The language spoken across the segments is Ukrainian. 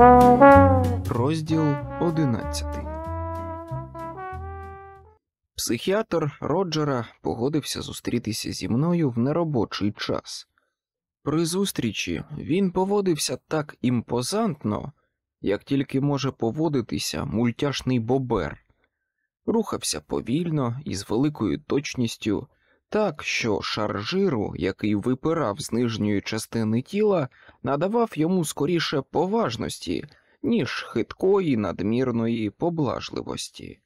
Розділ одинадцятий. Психіатр Роджера погодився зустрітися зі мною в неробочий час. При зустрічі він поводився так імпозантно, як тільки може поводитися мультяшний бобер, рухався повільно і з великою точністю, так що шар жиру, який випирав з нижньої частини тіла, надавав йому скоріше поважності, ніж хиткої надмірної поблажливості.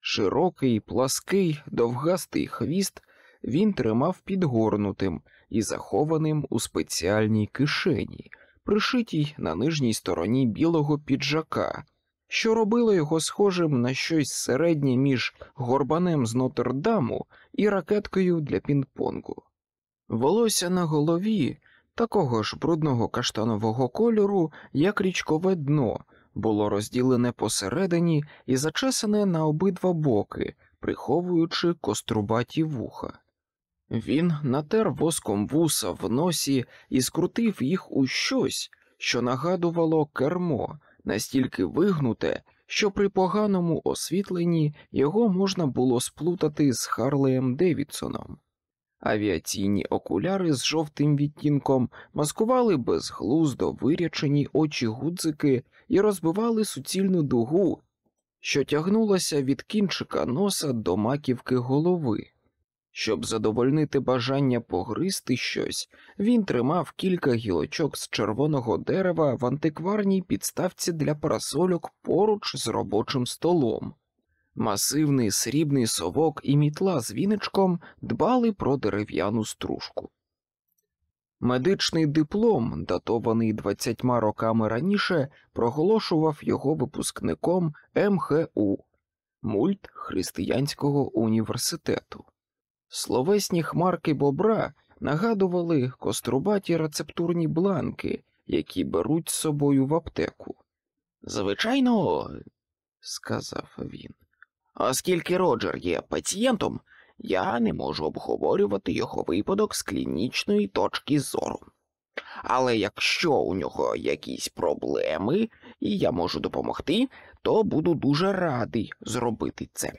Широкий, плаский, довгастий хвіст він тримав підгорнутим і захованим у спеціальній кишені, пришитій на нижній стороні білого піджака, що робило його схожим на щось середнє між горбанем з Нотр-Даму і ракеткою для пінг-понгу. Волосся на голові, такого ж брудного каштанового кольору, як річкове дно, було розділене посередині і зачесане на обидва боки, приховуючи кострубаті вуха. Він натер воском вуса в носі і скрутив їх у щось, що нагадувало кермо, настільки вигнуте, що при поганому освітленні його можна було сплутати з Харлеєм Девідсоном. Авіаційні окуляри з жовтим відтінком маскували безглуздо вирячені очі гудзики і розбивали суцільну дугу, що тягнулася від кінчика носа до маківки голови. Щоб задовольнити бажання погризти щось, він тримав кілька гілочок з червоного дерева в антикварній підставці для парасольок поруч з робочим столом. Масивний срібний совок і мітла з віничком дбали про дерев'яну стружку. Медичний диплом, датований двадцятьма роками раніше, проголошував його випускником МХУ мульт Християнського університету. Словесні хмарки бобра нагадували кострубаті рецептурні бланки, які беруть з собою в аптеку. Звичайно, сказав він, оскільки Роджер є пацієнтом, я не можу обговорювати його випадок з клінічної точки зору. Але якщо у нього якісь проблеми і я можу допомогти, то буду дуже радий зробити це.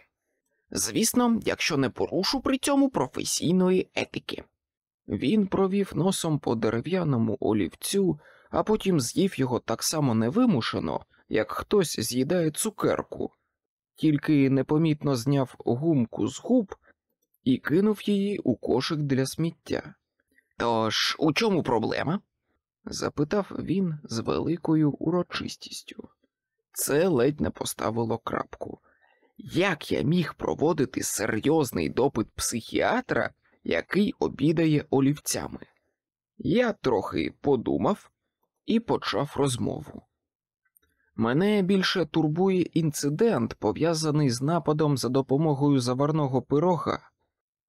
Звісно, якщо не порушу при цьому професійної етики. Він провів носом по дерев'яному олівцю, а потім з'їв його так само невимушено, як хтось з'їдає цукерку, тільки непомітно зняв гумку з губ і кинув її у кошик для сміття. Тож у чому проблема? запитав він з великою урочистістю. Це ледь не поставило крапку. Як я міг проводити серйозний допит психіатра, який обідає олівцями? Я трохи подумав і почав розмову. Мене більше турбує інцидент, пов'язаний з нападом за допомогою заварного пирога.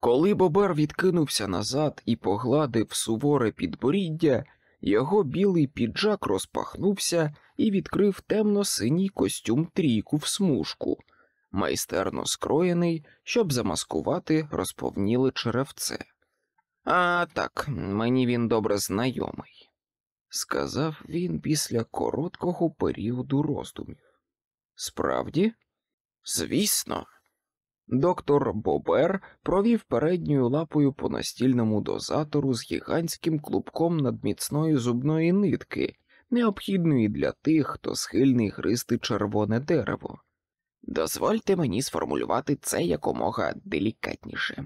Коли Бобер відкинувся назад і погладив суворе підборіддя, його білий піджак розпахнувся і відкрив темно-синій костюм трійку в смужку, майстерно скроєний, щоб замаскувати розповніле черевце. А так, мені він добре знайомий, сказав він після короткого періоду роздумів. Справді? Звісно. Доктор Бобер провів передньою лапою по настільному дозатору з гігантським клубком надміцної зубної нитки, необхідної для тих, хто схильний гризти червоне дерево. Дозвольте мені сформулювати це якомога делікатніше.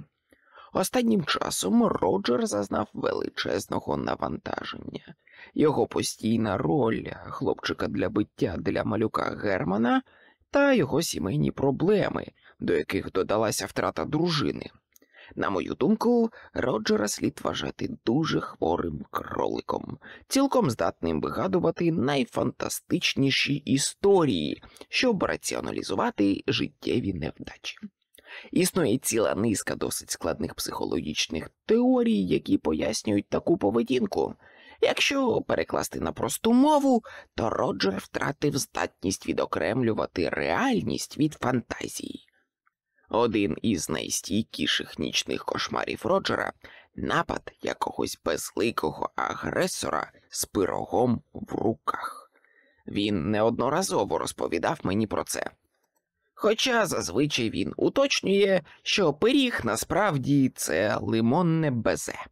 Останнім часом Роджер зазнав величезного навантаження. Його постійна роль хлопчика для биття для малюка Германа та його сімейні проблеми, до яких додалася втрата дружини. На мою думку, Роджера слід вважати дуже хворим кроликом, цілком здатним вигадувати найфантастичніші історії, щоб раціоналізувати життєві невдачі. Існує ціла низка досить складних психологічних теорій, які пояснюють таку поведінку. Якщо перекласти на просту мову, то Роджер втратив здатність відокремлювати реальність від фантазії. Один із найстійкіших нічних кошмарів Роджера напад якогось безликого агресора з пирогом в руках. Він неодноразово розповідав мені про це. Хоча зазвичай він уточнює, що пиріг насправді це лимонне безе.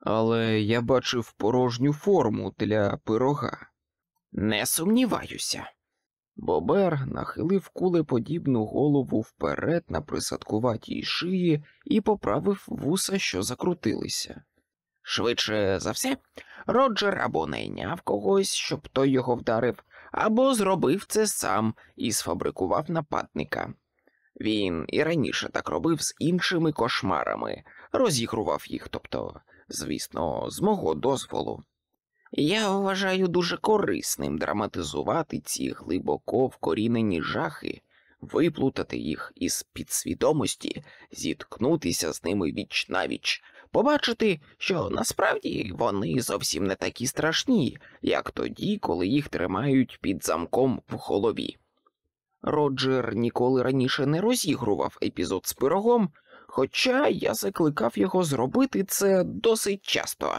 Але я бачив порожню форму для пирога. Не сумніваюся. Бобер нахилив кулеподібну голову вперед на присадкуватій шиї і поправив вуса, що закрутилися. Швидше за все, Роджер або найняв когось, щоб той його вдарив, або зробив це сам і сфабрикував нападника. Він і раніше так робив з іншими кошмарами, розігрував їх, тобто, звісно, з мого дозволу. Я вважаю дуже корисним драматизувати ці глибоко вкорінені жахи, виплутати їх із підсвідомості, зіткнутися з ними віч навіч, побачити, що насправді вони зовсім не такі страшні, як тоді, коли їх тримають під замком в голові. Роджер ніколи раніше не розігрував епізод з пирогом, хоча я закликав його зробити це досить часто.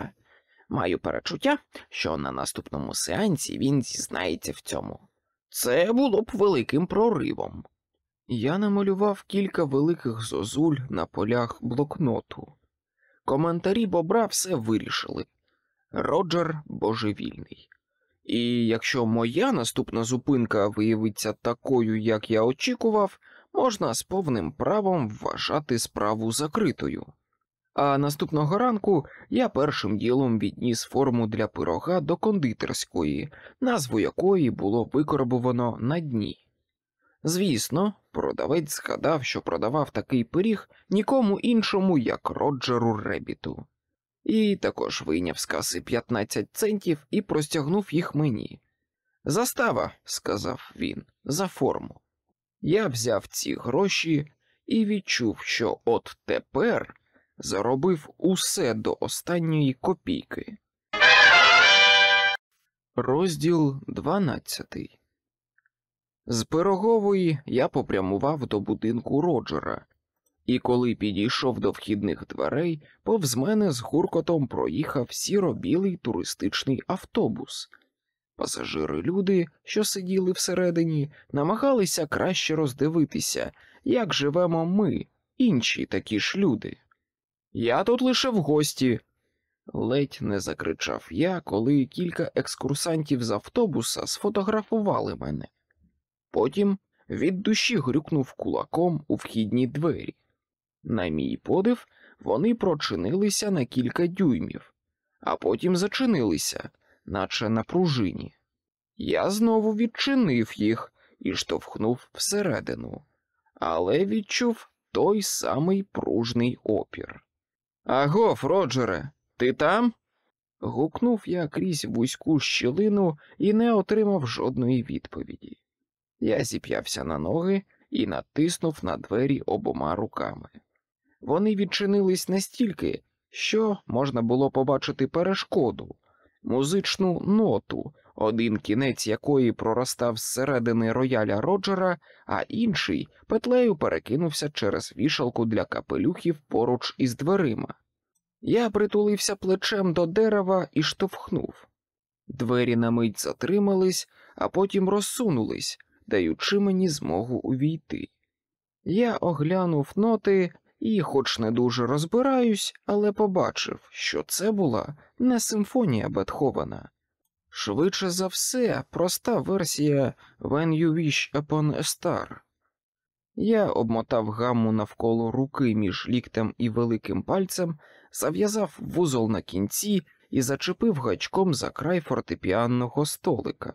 Маю перечуття, що на наступному сеансі він зізнається в цьому. Це було б великим проривом. Я намалював кілька великих зозуль на полях блокноту. Коментарі бобра все вирішили. Роджер божевільний. І якщо моя наступна зупинка виявиться такою, як я очікував, можна з повним правом вважати справу закритою. А наступного ранку я першим ділом відніс форму для пирога до кондитерської, назву якої було викорбовано на дні. Звісно, продавець згадав, що продавав такий пиріг нікому іншому, як Роджеру Ребіту, і також вийняв з каси 15 центів і простягнув їх мені. Застава, сказав він, за форму. Я взяв ці гроші і відчув, що от тепер заробив усе до останньої копійки. Розділ 12 З пирогової я попрямував до будинку Роджера, і коли підійшов до вхідних дверей, повз мене з гуркотом проїхав сіро-білий туристичний автобус. Пасажири люди, що сиділи всередині, намагалися краще роздивитися, як живемо ми, інші такі ж люди. Я тут лише в гості. Ледь не закричав я, коли кілька екскурсантів з автобуса сфотографували мене. Потім від душі грюкнув кулаком у вхідні двері. На мій подив, вони прочинилися на кілька дюймів, а потім зачинилися, наче на пружині. Я знову відчинив їх і штовхнув всередину, але відчув той самий пружний опір. Агов, Роджере, ти там? гукнув я крізь вузьку щілину і не отримав жодної відповіді. Я зіп'явся на ноги і натиснув на двері обома руками. Вони відчинились настільки, що можна було побачити перешкоду, музичну ноту, один кінець якої проростав зсередини рояля Роджера, а інший петлею перекинувся через вішалку для капелюхів поруч із дверима. Я притулився плечем до дерева і штовхнув. Двері на мить затримались, а потім розсунулись, даючи мені змогу увійти. Я оглянув ноти і, хоч не дуже розбираюсь, але побачив, що це була не симфонія Бетховена. Швидше за все, проста версія When You Wish Upon a Star. Я обмотав гамму навколо руки між ліктем і великим пальцем, зав'язав вузол на кінці і зачепив гачком за край фортепіанного столика.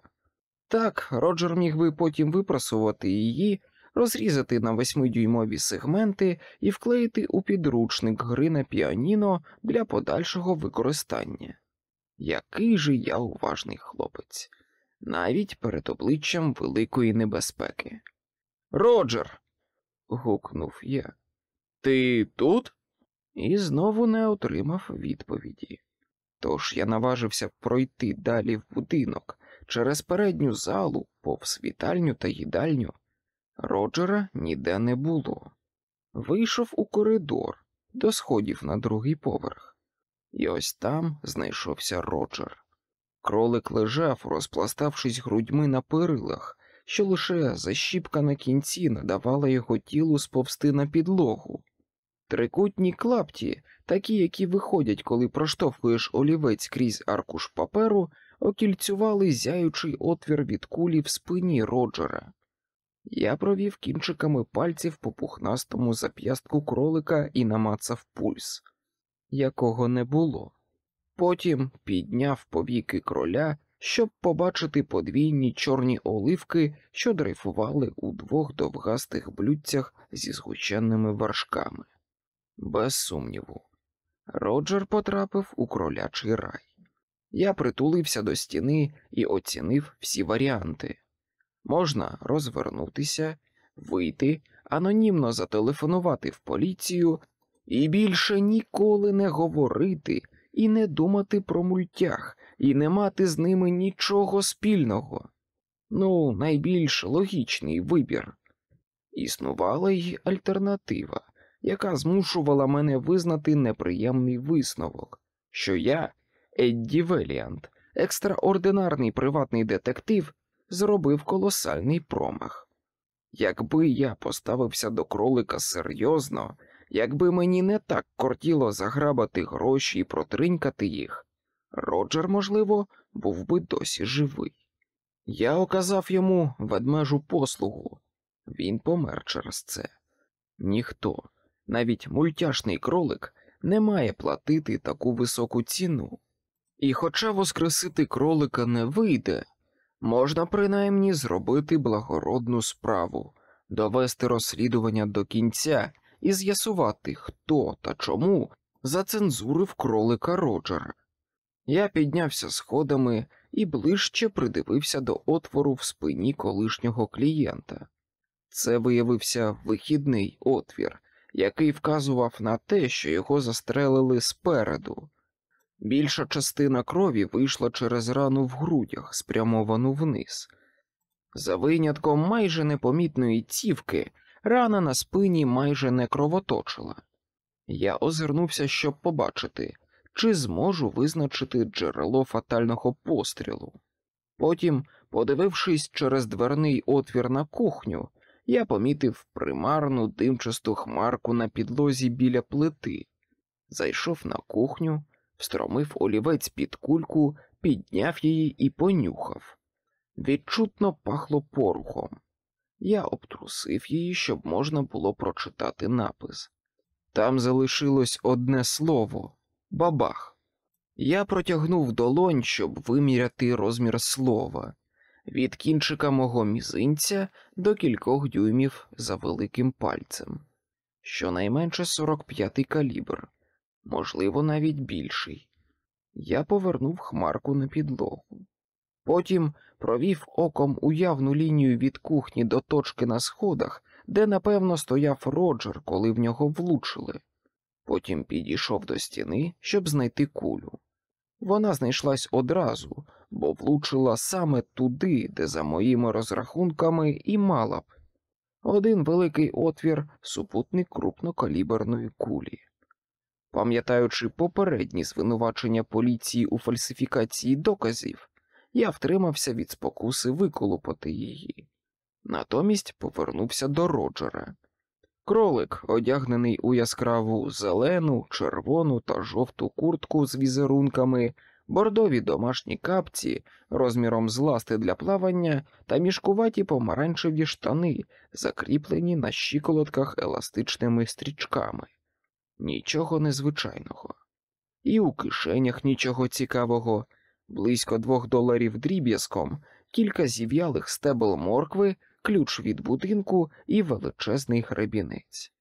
Так, Роджер міг би потім випрасувати її, розрізати на восьмидюймові сегменти і вклеїти у підручник гри на піаніно для подальшого використання. Який же я уважний хлопець, навіть перед обличчям великої небезпеки. Роджер. гукнув я. Ти тут? І знову не отримав відповіді. Тож я наважився пройти далі в будинок через передню залу, повз вітальню та їдальню. Роджера ніде не було. Вийшов у коридор до сходів на другий поверх, і ось там знайшовся Роджер. Кролик лежав, розпластавшись грудьми на перилах, що лише защіпка на кінці надавала його тілу сповзти на підлогу. Трикутні клапті, такі, які виходять, коли проштовхуєш олівець крізь аркуш паперу, окільцювали зяючий отвір від кулі в спині Роджера. Я провів кінчиками пальців по пухнастому зап'ястку кролика і намацав пульс, якого не було. Потім підняв повіки кроля, щоб побачити подвійні чорні оливки, що дрейфували у двох довгастих блюдцях зі згущеними вершками. Без сумніву, Роджер потрапив у кролячий рай. Я притулився до стіни і оцінив всі варіанти. Можна розвернутися, вийти, анонімно зателефонувати в поліцію і більше ніколи не говорити і не думати про мультях, і не мати з ними нічого спільного. Ну, найбільш логічний вибір. Існувала й альтернатива, яка змушувала мене визнати неприємний висновок, що я, Едді Веліант, екстраординарний приватний детектив, зробив колосальний промах. Якби я поставився до кролика серйозно, якби мені не так кортіло заграбати гроші і протринькати їх, Роджер, можливо, був би досі живий. Я оказав йому ведмежу послугу, він помер через це. Ніхто, навіть мультяшний кролик, не має платити таку високу ціну. І, хоча воскресити кролика не вийде, можна принаймні зробити благородну справу, довести розслідування до кінця і з'ясувати, хто та чому зацензурив кролика Роджера. Я піднявся сходами і ближче придивився до отвору в спині колишнього клієнта. Це виявився вихідний отвір, який вказував на те, що його застрелили спереду. Більша частина крові вийшла через рану в грудях, спрямовану вниз. За винятком майже непомітної цівки, рана на спині майже не кровоточила. Я озирнувся, щоб побачити, чи зможу визначити джерело фатального пострілу. Потім, подивившись через дверний отвір на кухню, я помітив примарну димчасту хмарку на підлозі біля плити, зайшов на кухню, встромив олівець під кульку, підняв її і понюхав. Відчутно пахло порухом. Я обтрусив її, щоб можна було прочитати напис. Там залишилось одне слово бабах. Я протягнув долонь, щоб виміряти розмір слова від кінчика мого мізинця до кількох дюймів за великим пальцем, щонайменше 45-й калібр, можливо, навіть більший. Я повернув хмарку на підлогу. Потім провів оком уявну лінію від кухні до точки на сходах, де, напевно, стояв Роджер, коли в нього влучили. Потім підійшов до стіни, щоб знайти кулю. Вона знайшлась одразу, бо влучила саме туди, де, за моїми розрахунками, і мала б. Один великий отвір, супутник крупнокаліберної кулі. Пам'ятаючи попередні звинувачення поліції у фальсифікації доказів, я втримався від спокуси виколупати її. Натомість повернувся до Роджера. Кролик, одягнений у яскраву зелену, червону та жовту куртку з візерунками, бордові домашні капці розміром з ласти для плавання та мішкуваті помаранчеві штани, закріплені на щиколотках еластичними стрічками. Нічого незвичайного. І у кишенях нічого цікавого, близько двох доларів дріб'язком, кілька зів'ялих стебел моркви, ключ від будинку і величезний гребінець.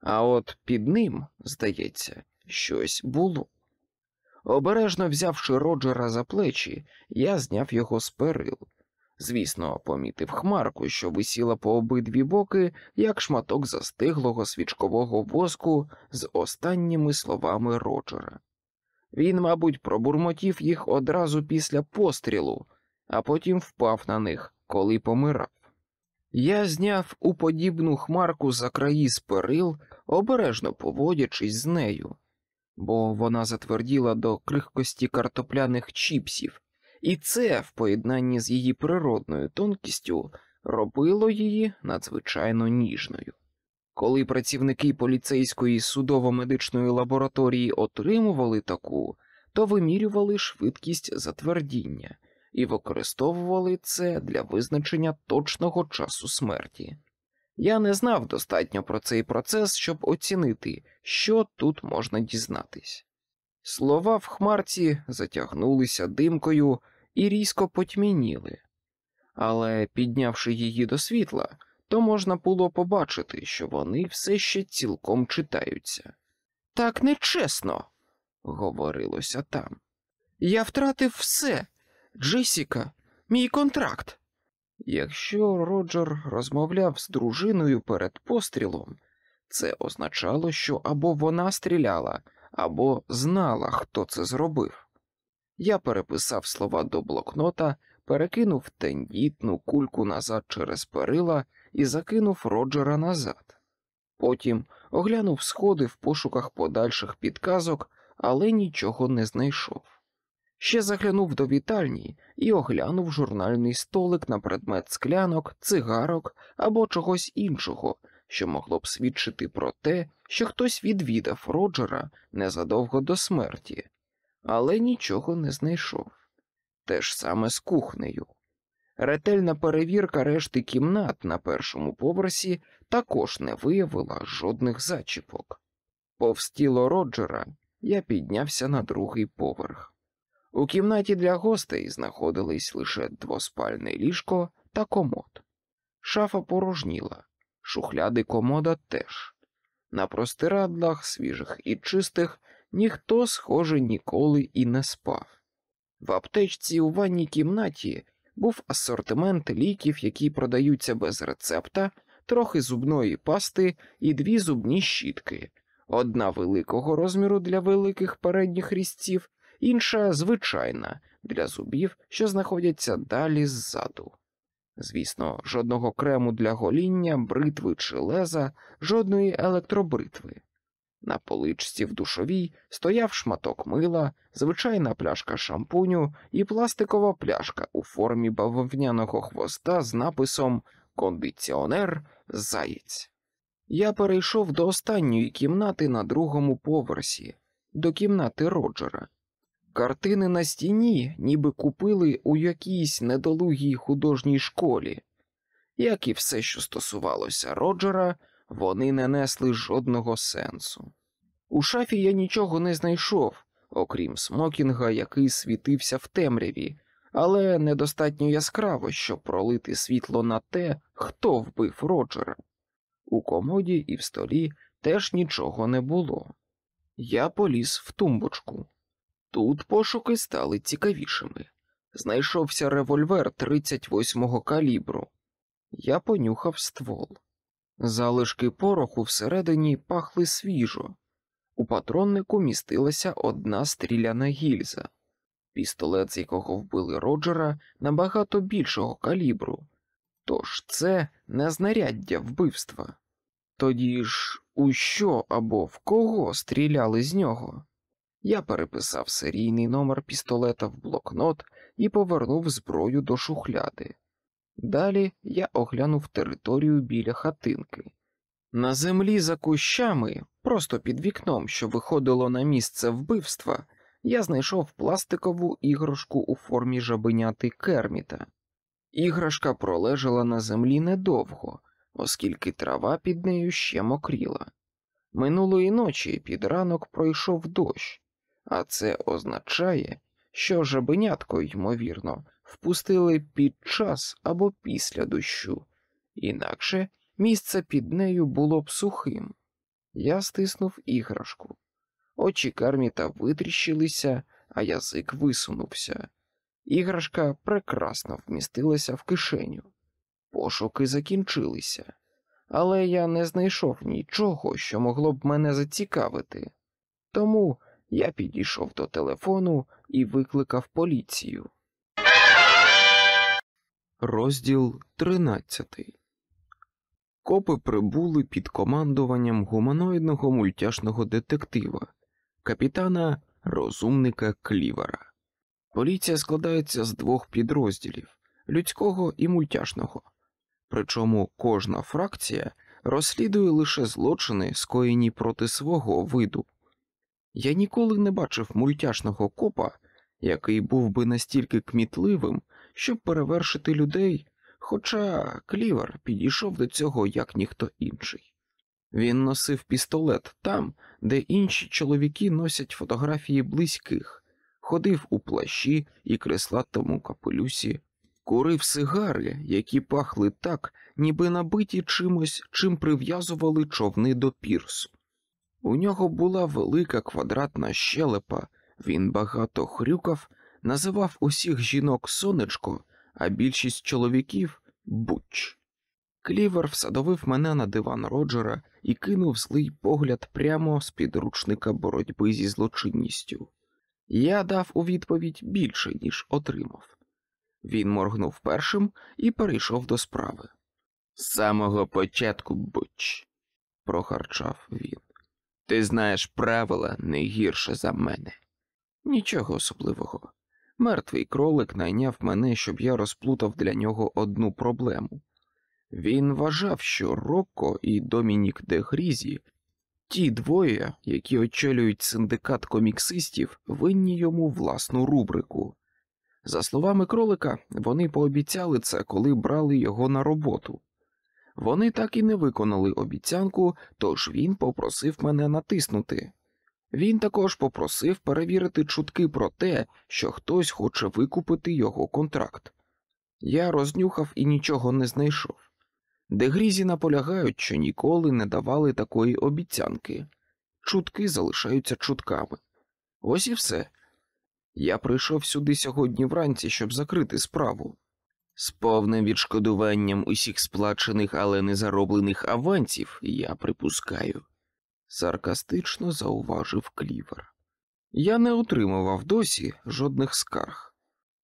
А от під ним, здається, щось було. Обережно взявши Роджера за плечі, я зняв його з перил. Звісно, помітив хмарку, що висіла по обидві боки, як шматок застиглого свічкового воску з останніми словами Роджера. Він, мабуть, пробурмотів їх одразу після пострілу, а потім впав на них, коли помирав. Я зняв у подібну хмарку за краї з перил, обережно поводячись з нею, бо вона затверділа до крихкості картопляних чіпсів І це, в поєднанні з її природною тонкістю, робило її надзвичайно ніжною. Коли працівники поліцейської судово-медичної лабораторії отримували таку, то вимірювали швидкість затвердіння і використовували це для визначення точного часу смерті. Я не знав достатньо про цей процес, щоб оцінити, що тут можна дізнатись. Слова в хмарці затягнулися димкою і різко потьмяніли, але, піднявши її до світла, то можна було побачити, що вони все ще цілком читаються. Так нечесно, говорилося там. Я втратив все. Джесіка, мій контракт. Якщо Роджер розмовляв з дружиною перед пострілом, це означало, що або вона стріляла, або знала, хто це зробив. Я переписав слова до блокнота, перекинув тендітну кульку назад через перила і закинув Роджера назад. Потім оглянув сходи в пошуках подальших підказок, але нічого не знайшов. Ще заглянув до вітальні і оглянув журнальний столик на предмет склянок, цигарок або чогось іншого, що могло б свідчити про те, що хтось відвідав Роджера незадовго до смерті, але нічого не знайшов. Те ж саме з кухнею. Ретельна перевірка решти кімнат на першому поверсі також не виявила жодних зачіпок. Повз тіло Роджера я піднявся на другий поверх. У кімнаті для гостей знаходились лише двоспальне ліжко та комод. Шафа порожніла, шухляди комода теж. На простирадлах, свіжих і чистих, ніхто, схоже, ніколи і не спав. В аптечці у ванній кімнаті був асортимент ліків, які продаються без рецепта, трохи зубної пасти і дві зубні щітки, одна великого розміру для великих передніх різців, інша звичайна для зубів, що знаходяться далі ззаду. Звісно, жодного крему для гоління, бритви чи леза, жодної електробритви. На поличці в душовій стояв шматок мила, звичайна пляшка шампуню і пластикова пляшка у формі бавовняного хвоста з написом Кондиціонер Заєць. Я перейшов до останньої кімнати на другому поверсі, до кімнати Роджера. Картини на стіні ніби купили у якійсь недолугій художній школі. Як і все, що стосувалося Роджера, вони не несли жодного сенсу. У шафі я нічого не знайшов, окрім смокінга, який світився в темряві, але недостатньо яскраво, щоб пролити світло на те, хто вбив Роджера. У комоді і в столі теж нічого не було. Я поліз в тумбочку. Тут пошуки стали цікавішими. Знайшовся револьвер 38-го калібру. Я понюхав ствол. Залишки пороху всередині пахли свіжо. У патроннику містилася одна стріляна гільза. Пістолет, з якого вбили Роджера, набагато більшого калібру, тож це не знаряддя вбивства. Тоді ж у що або в кого стріляли з нього? Я переписав серійний номер пістолета в блокнот і повернув зброю до шухляди. Далі я оглянув територію біля хатинки. На землі за кущами, просто під вікном, що виходило на місце вбивства, я знайшов пластикову іграшку у формі жабеняти керміта. Іграшка пролежала на землі недовго, оскільки трава під нею ще мокріла. Минулої ночі під ранок пройшов дощ, а це означає, що жабенятко, ймовірно, впустили під час або після дощу, інакше місце під нею було б сухим. Я стиснув іграшку. Очі Керміта витріщилися, а язик висунувся. Іграшка прекрасно вмістилася в кишеню. Пошуки закінчилися, але я не знайшов нічого, що могло б мене зацікавити. Тому я підійшов до телефону і викликав поліцію. Розділ 13 Копи прибули під командуванням гуманоїдного мультяшного детектива, капітана розумника Клівера. Поліція складається з двох підрозділів людського і мультяшного. Причому кожна фракція розслідує лише злочини, скоєні проти свого виду. Я ніколи не бачив мультяшного копа, який був би настільки кмітливим, щоб перевершити людей, хоча клівер підійшов до цього як ніхто інший. Він носив пістолет там, де інші чоловіки носять фотографії близьких, ходив у плащі і креслатому капелюсі, курив сигари, які пахли так, ніби набиті чимось, чим прив'язували човни до пірсу. У нього була велика квадратна щелепа, він багато хрюкав, називав усіх жінок сонечко, а більшість чоловіків буч. Клівер всадовив мене на диван Роджера і кинув злий погляд прямо з підручника боротьби зі злочинністю. Я дав у відповідь більше, ніж отримав. Він моргнув першим і перейшов до справи. З самого початку, буч, прохарчав він. Ти знаєш правила не гірше за мене. Нічого особливого. Мертвий кролик найняв мене, щоб я розплутав для нього одну проблему. Він вважав, що Рокко і Домінік де Грізі, ті двоє, які очолюють синдикат коміксистів, винні йому власну рубрику. За словами кролика, вони пообіцяли це, коли брали його на роботу. Вони так і не виконали обіцянку, тож він попросив мене натиснути. Він також попросив перевірити чутки про те, що хтось хоче викупити його контракт. Я рознюхав і нічого не знайшов. Дегрізі наполягають, що ніколи не давали такої обіцянки. Чутки залишаються чутками. Ось і все. Я прийшов сюди сьогодні вранці, щоб закрити справу. З повним відшкодуванням усіх сплачених, але не зароблених авансів, я припускаю, саркастично зауважив клівер. Я не отримував досі жодних скарг,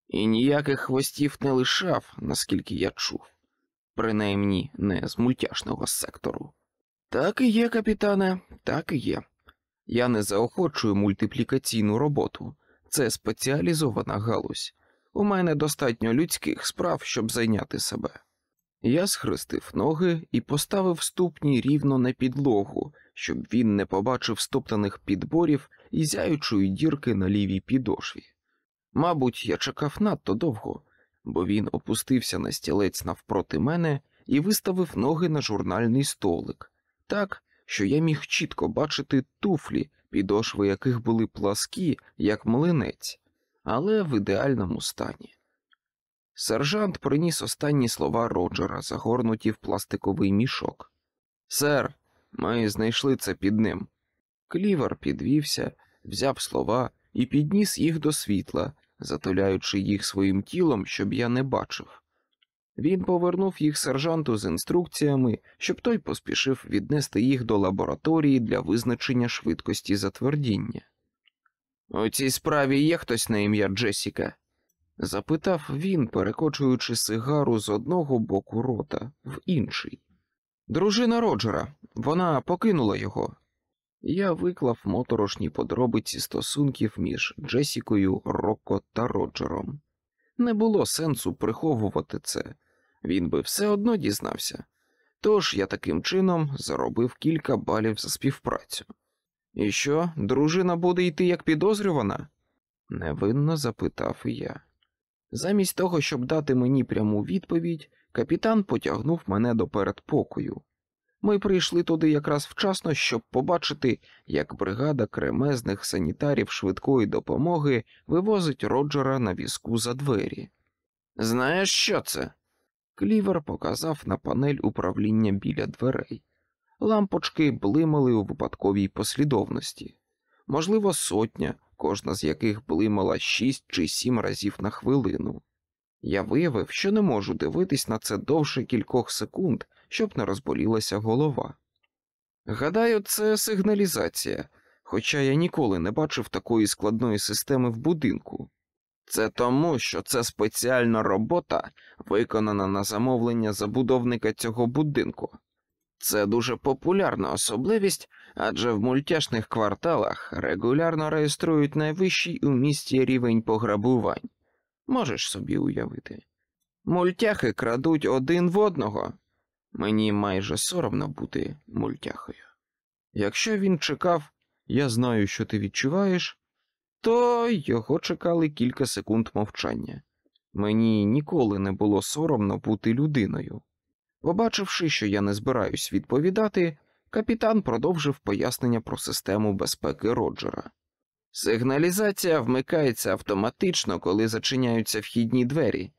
і ніяких хвостів не лишав, наскільки я чув, принаймні не з мультяшного сектору. Так і є, капітане, так і є. Я не заохочую мультиплікаційну роботу, це спеціалізована галузь. У мене достатньо людських справ, щоб зайняти себе. Я схрестив ноги і поставив ступні рівно на підлогу, щоб він не побачив стоптаних підборів і зяючої дірки на лівій підошві. Мабуть, я чекав надто довго, бо він опустився на стілець навпроти мене і виставив ноги на журнальний столик, так, що я міг чітко бачити туфлі, підошви яких були пласкі, як млинець але в ідеальному стані. Сержант приніс останні слова Роджера, загорнуті в пластиковий мішок. Сер, ми знайшли це під ним. Клівер підвівся, взяв слова і підніс їх до світла, затуляючи їх своїм тілом, щоб я не бачив. Він повернув їх сержанту з інструкціями, щоб той поспішив віднести їх до лабораторії для визначення швидкості затвердіння. У цій справі є хтось на ім'я Джесіка? Запитав він, перекочуючи сигару з одного боку рота в інший. Дружина Роджера, вона покинула його. Я виклав моторошні подробиці стосунків між Джесікою, Рокко та Роджером. Не було сенсу приховувати це, він би все одно дізнався. Тож я таким чином заробив кілька балів за співпрацю. І що, дружина буде йти як підозрювана? невинно запитав я. Замість того, щоб дати мені пряму відповідь, капітан потягнув мене до передпокою. Ми прийшли туди якраз вчасно, щоб побачити, як бригада кремезних санітарів швидкої допомоги вивозить Роджера на візку за двері. Знаєш, що це? Клівер показав на панель управління біля дверей. Лампочки блимали у випадковій послідовності, можливо, сотня, кожна з яких блимала шість чи сім разів на хвилину. Я виявив, що не можу дивитись на це довше кількох секунд, щоб не розболілася голова. Гадаю, це сигналізація, хоча я ніколи не бачив такої складної системи в будинку. Це тому, що це спеціальна робота, виконана на замовлення забудовника цього будинку. Це дуже популярна особливість, адже в мультяшних кварталах регулярно реєструють найвищий у місті рівень пограбувань. Можеш собі уявити. Мультяхи крадуть один в одного. Мені майже соромно бути мультяхою. Якщо він чекав, я знаю, що ти відчуваєш, то його чекали кілька секунд мовчання. Мені ніколи не було соромно бути людиною. Побачивши, що я не збираюсь відповідати, капітан продовжив пояснення про систему безпеки Роджера. Сигналізація вмикається автоматично, коли зачиняються вхідні двері.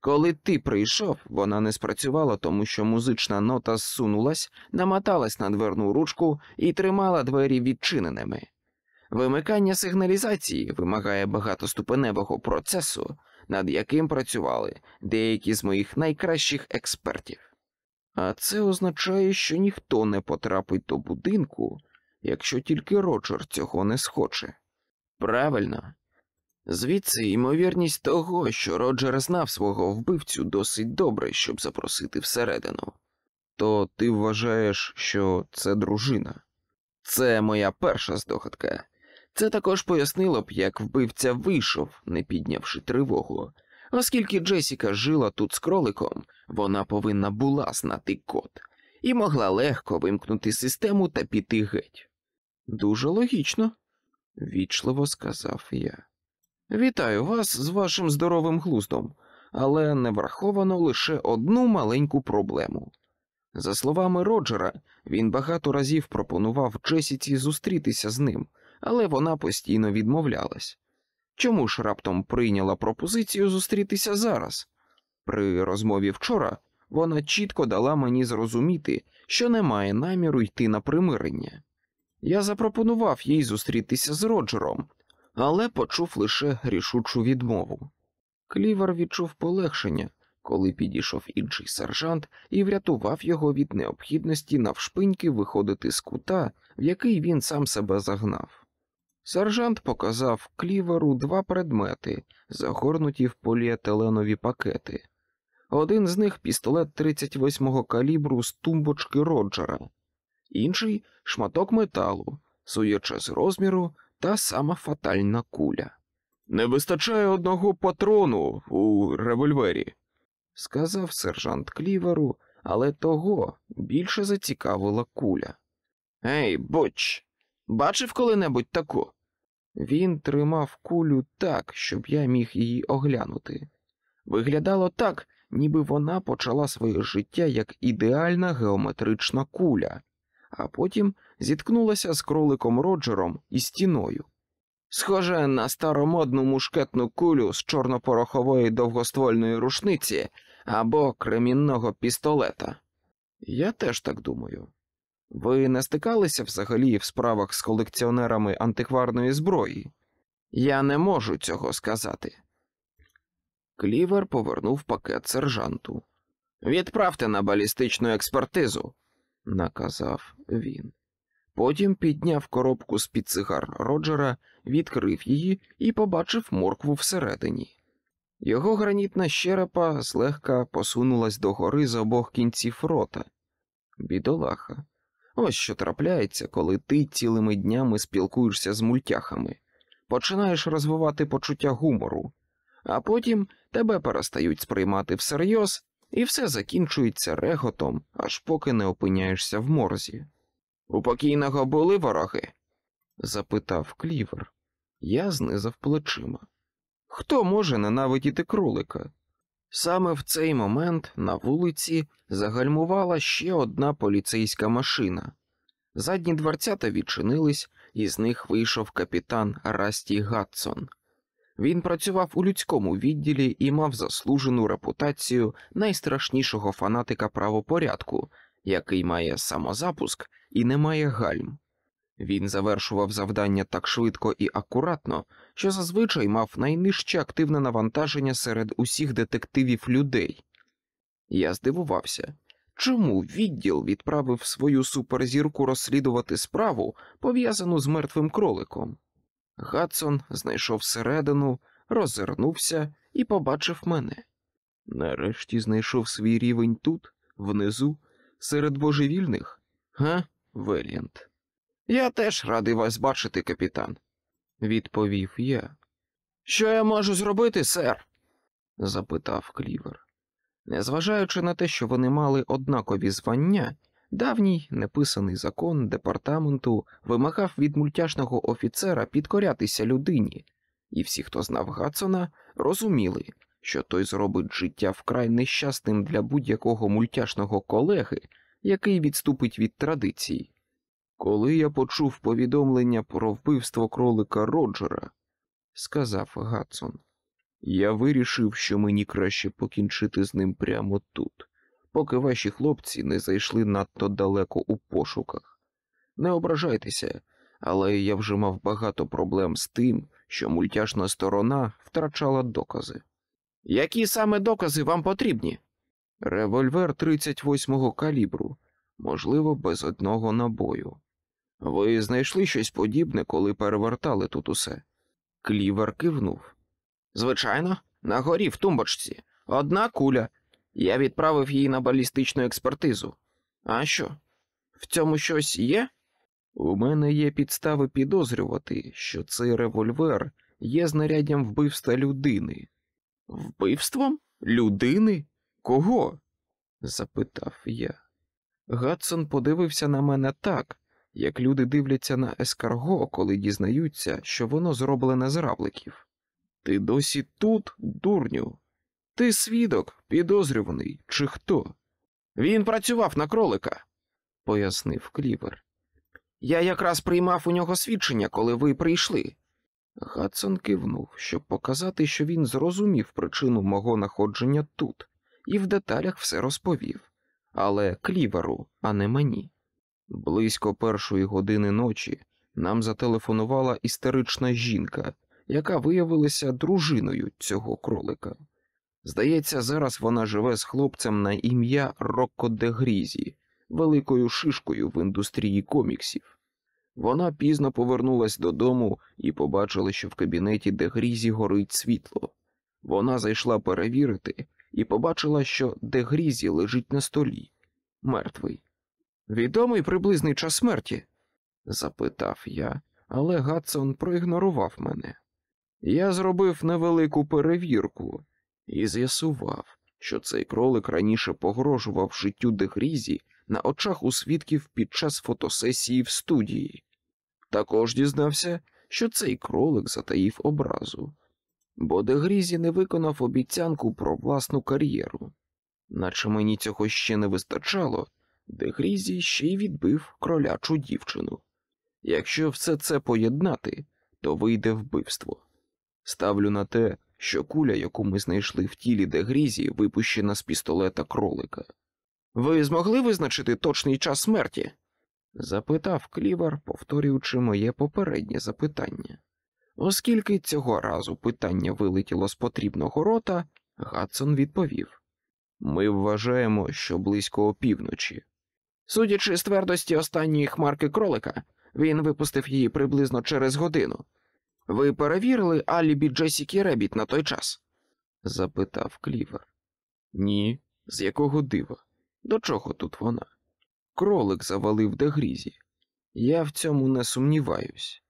Коли ти прийшов, вона не спрацювала, тому що музична нота зсунулась, намоталась на дверну ручку і тримала двері відчиненими. Вимикання сигналізації вимагає багатоступеневого процесу, над яким працювали деякі з моїх найкращих експертів. А це означає, що ніхто не потрапить до будинку, якщо тільки Роджер цього не схоче. Правильно. Звідси ймовірність того, що Роджер знав свого вбивцю досить добре, щоб запросити всередину. То ти вважаєш, що це дружина? Це моя перша здогадка. Це також пояснило б, як вбивця вийшов, не піднявши тривогу. Оскільки Джесіка жила тут з кроликом, вона повинна була знати код і могла легко вимкнути систему та піти геть. Дуже логічно, вічливо сказав я. Вітаю вас з вашим здоровим глуздом, але не враховано лише одну маленьку проблему. За словами Роджера, він багато разів пропонував Джесіці зустрітися з ним, але вона постійно відмовлялась. Чому ж раптом прийняла пропозицію зустрітися зараз? При розмові вчора вона чітко дала мені зрозуміти, що не має наміру йти на примирення. Я запропонував їй зустрітися з Роджером, але почув лише рішучу відмову. Клівер відчув полегшення, коли підійшов інший сержант і врятував його від необхідності навшпиньки виходити з кута, в який він сам себе загнав. Сержант показав кліверу два предмети, загорнуті в поліетиленові пакети. Один з них пістолет 38-го калібру з тумбочки Роджера, інший шматок металу, суюче з розміру та сама фатальна куля. Не вистачає одного патрону у револьвері, сказав сержант кліверу, але того більше зацікавила куля. Ей, боч, бачив коли-небудь таку? Він тримав кулю так, щоб я міг її оглянути. Виглядало так, ніби вона почала своє життя як ідеальна геометрична куля, а потім зіткнулася з кроликом Роджером і стіною. Схоже на старомодну мушкетну кулю з чорнопорохової довгоствольної рушниці або кремінного пістолета. Я теж так думаю. Ви не стикалися взагалі в справах з колекціонерами антикварної зброї? Я не можу цього сказати. Клівер повернув пакет сержанту. Відправте на балістичну експертизу, наказав він. Потім підняв коробку з під цигар Роджера, відкрив її і побачив моркву всередині. Його гранітна щерепа злегка посунулась догори з обох кінців рота. Бідолаха. Ось що трапляється, коли ти цілими днями спілкуєшся з мультяхами, починаєш розвивати почуття гумору, а потім тебе перестають сприймати всерйоз, і все закінчується реготом, аж поки не опиняєшся в морзі. У покійного були вороги? запитав клівер. Я знизав плечима. Хто може ненавидіти кролика? Саме в цей момент на вулиці загальмувала ще одна поліцейська машина. Задні дверцята відчинились, і з них вийшов капітан Расті Гатсон. Він працював у людському відділі і мав заслужену репутацію найстрашнішого фанатика правопорядку, який має самозапуск і не має гальм. Він завершував завдання так швидко і акуратно, що зазвичай мав найнижче активне навантаження серед усіх детективів людей. Я здивувався, чому відділ відправив свою суперзірку розслідувати справу, пов'язану з мертвим кроликом. Гадсон знайшов середину, роззирнувся і побачив мене. Нарешті знайшов свій рівень тут, внизу, Серед божевільних? Га, Веліант? Я теж радий вас бачити, капітан, відповів я. Що я можу зробити, сер? запитав Клівер. Незважаючи на те, що вони мали однакові звання, давній неписаний закон департаменту вимагав від мультяшного офіцера підкорятися людині, і всі, хто знав Гадсона, розуміли, що той зробить життя вкрай нещасним для будь-якого мультяшного колеги, який відступить від традицій. Коли я почув повідомлення про вбивство кролика Роджера, сказав Гадсон, я вирішив, що мені краще покінчити з ним прямо тут, поки ваші хлопці не зайшли надто далеко у пошуках. Не ображайтеся, але я вже мав багато проблем з тим, що мультяшна сторона втрачала докази. Які саме докази вам потрібні? Револьвер 38-го калібру, можливо, без одного набою. Ви знайшли щось подібне, коли перевертали тут усе? Клівер кивнув. Звичайно, нагорі в тумбочці. Одна куля. Я відправив її на балістичну експертизу. А що? В цьому щось є? У мене є підстави підозрювати, що цей револьвер є знаряддям вбивства людини. Вбивством? Людини? Кого? запитав я. Гадсон подивився на мене так, як люди дивляться на ескарго, коли дізнаються, що воно зроблене з равликів. Ти досі тут, дурню? Ти свідок, підозрюваний, чи хто? Він працював на кролика, пояснив Клівер. Я якраз приймав у нього свідчення, коли ви прийшли. Гадсон кивнув, щоб показати, що він зрозумів причину мого находження тут, і в деталях все розповів, але кліверу, а не мені. Близько першої години ночі нам зателефонувала істерична жінка, яка виявилася дружиною цього кролика. Здається, зараз вона живе з хлопцем на ім'я Рокко де Грізі, великою шишкою в індустрії коміксів. Вона пізно повернулась додому і побачила, що в кабінеті де Грізі горить світло. Вона зайшла перевірити і побачила, що де Грізі лежить на столі, мертвий. Відомий приблизний час смерті? запитав я, але Гадсон проігнорував мене. Я зробив невелику перевірку і з'ясував, що цей кролик раніше погрожував життю Дегрізі на очах у свідків під час фотосесії в студії. Також дізнався, що цей кролик затаїв образу, бо Дегрізі не виконав обіцянку про власну кар'єру. Наче мені цього ще не вистачало, Дегрізі ще й відбив кролячу дівчину. Якщо все це поєднати, то вийде вбивство. Ставлю на те, що куля, яку ми знайшли в тілі Дегрізі, випущена з пістолета кролика. Ви змогли визначити точний час смерті? запитав Клівер, повторюючи моє попереднє запитання. Оскільки цього разу питання вилетіло з потрібного рота, Гадсон відповів Ми вважаємо, що близько опівночі. Судячи з твердості останньої хмарки кролика, він випустив її приблизно через годину. Ви перевірили алібі Джесіки Ребіт на той час? запитав Клівер. Ні, з якого дива? До чого тут вона? Кролик завалив Дегрізі. Я в цьому не сумніваюсь.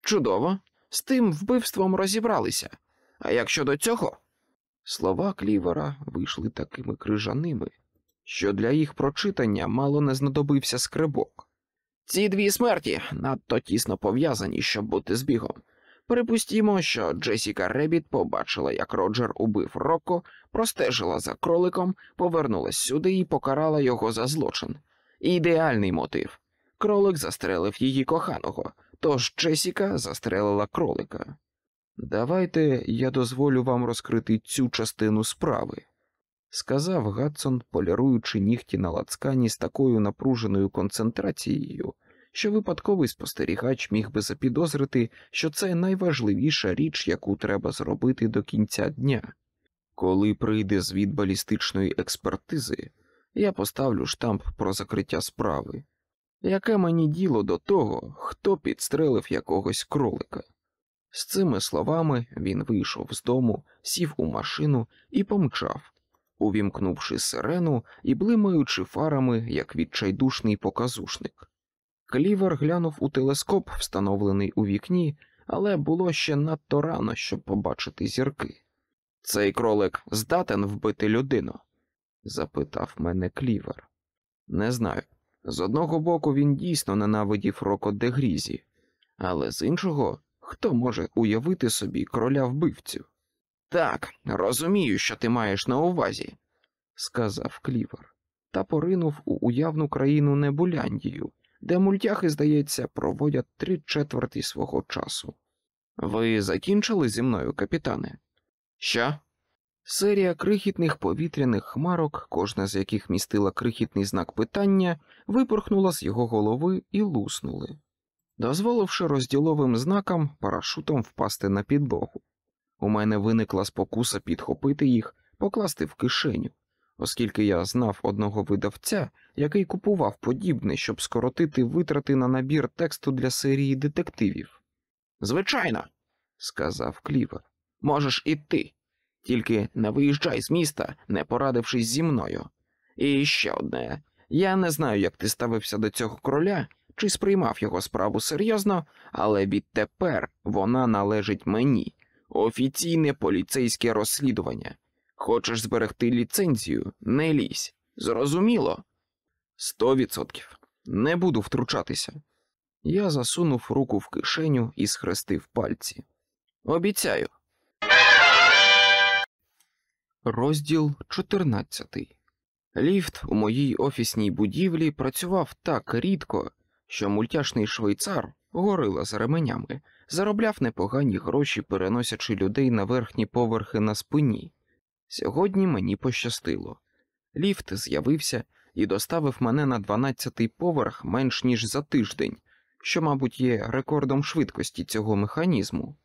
Чудово, з тим вбивством розібралися. А як щодо цього? Слова Клівера вийшли такими крижаними, що для їх прочитання мало не знадобився скребок. Ці дві смерті надто тісно пов'язані, щоб бути збігом. Припустімо, що Джесіка Ребіт побачила, як Роджер убив Рокко, простежила за кроликом, повернулась сюди і покарала його за злочин. Ідеальний мотив. Кролик застрелив її коханого, тож Джесіка застрелила кролика. Давайте я дозволю вам розкрити цю частину справи, сказав Гадсон, поліруючи нігті на лацкані з такою напруженою концентрацією, що випадковий спостерігач міг би запідозрити, що це найважливіша річ, яку треба зробити до кінця дня. Коли прийде звіт балістичної експертизи, я поставлю штамп про закриття справи. Яке мені діло до того, хто підстрелив якогось кролика? З цими словами він вийшов з дому, сів у машину і помчав, увімкнувши сирену і блимаючи фарами, як відчайдушний показушник. Клівер глянув у телескоп, встановлений у вікні, але було ще надто рано, щоб побачити зірки. Цей кролик здатен вбити людину? запитав мене клівер. Не знаю. З одного боку він дійсно ненавидів Роко де Грізі, але з іншого, хто може уявити собі кроля вбивцю? Так, розумію, що ти маєш на увазі, сказав клівер, та поринув у уявну країну Небуляндію, де мультяхи, здається, проводять три четверті свого часу. Ви закінчили зі мною, капітане? Що? Серія крихітних повітряних хмарок, кожна з яких містила крихітний знак питання, випорхнула з його голови і луснули, дозволивши розділовим знакам парашутом впасти на підлогу. У мене виникла спокуса підхопити їх, покласти в кишеню, оскільки я знав одного видавця, який купував подібне, щоб скоротити витрати на набір тексту для серії детективів. Звичайно, сказав Клівер, можеш і ти. Тільки не виїжджай з міста, не порадившись зі мною. І ще одне я не знаю, як ти ставився до цього короля, чи сприймав його справу серйозно, але відтепер вона належить мені. Офіційне поліцейське розслідування. Хочеш зберегти ліцензію, не лізь. Зрозуміло? Сто відсотків. Не буду втручатися. Я засунув руку в кишеню і схрестив пальці. Обіцяю. Розділ 14 Ліфт у моїй офісній будівлі працював так рідко, що мультяшний швейцар, горила з ременями, заробляв непогані гроші, переносячи людей на верхні поверхи на спині. Сьогодні мені пощастило. Ліфт з'явився і доставив мене на 12-й поверх менш ніж за тиждень, що, мабуть, є рекордом швидкості цього механізму.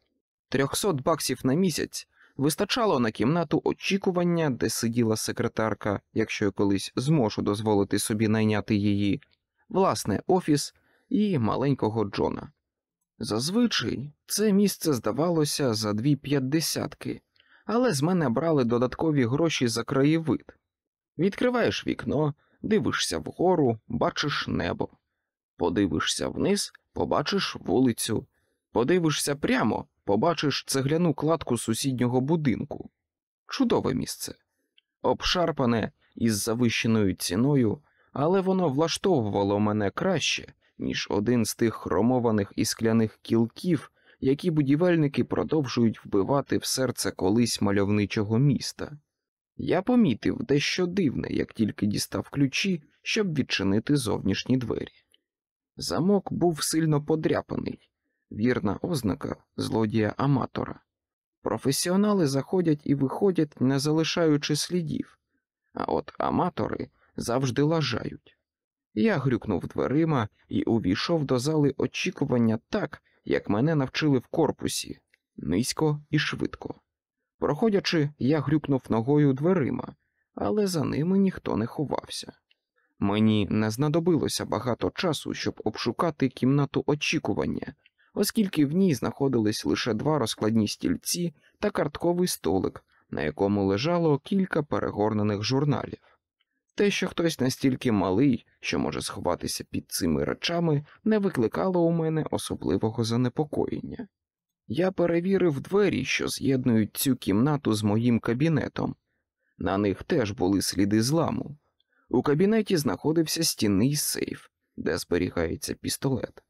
300 баксів на місяць вистачало на кімнату очікування, де сиділа секретарка, якщо я колись зможу дозволити собі найняти її, власне, офіс і маленького Джона. Зазвичай це місце здавалося за дві п'ятдесятки, але з мене брали додаткові гроші за краєвид. Відкриваєш вікно, дивишся вгору, бачиш небо, подивишся вниз, побачиш вулицю, подивишся прямо, побачиш цегляну кладку сусіднього будинку. Чудове місце, обшарпане із завищеною ціною, але воно влаштовувало мене краще, ніж один з тих хромованих і скляних кілків, які будівельники продовжують вбивати в серце колись мальовничого міста. Я помітив дещо дивне, як тільки дістав ключі, щоб відчинити зовнішні двері. Замок був сильно подряпаний, вірна ознака злодія аматора. Професіонали заходять і виходять, не залишаючи слідів, а от аматори завжди лажають. Я грюкнув дверима і увійшов до зали очікування так, як мене навчили в корпусі, низько і швидко. Проходячи, я грюкнув ногою дверима, але за ними ніхто не ховався. Мені не знадобилося багато часу, щоб обшукати кімнату очікування, оскільки в ній знаходились лише два розкладні стільці та картковий столик, на якому лежало кілька перегорнених журналів. Те, що хтось настільки малий, що може сховатися під цими речами, не викликало у мене особливого занепокоєння. Я перевірив двері, що з'єднують цю кімнату з моїм кабінетом. На них теж були сліди зламу. У кабінеті знаходився стінний сейф, де зберігається пістолет.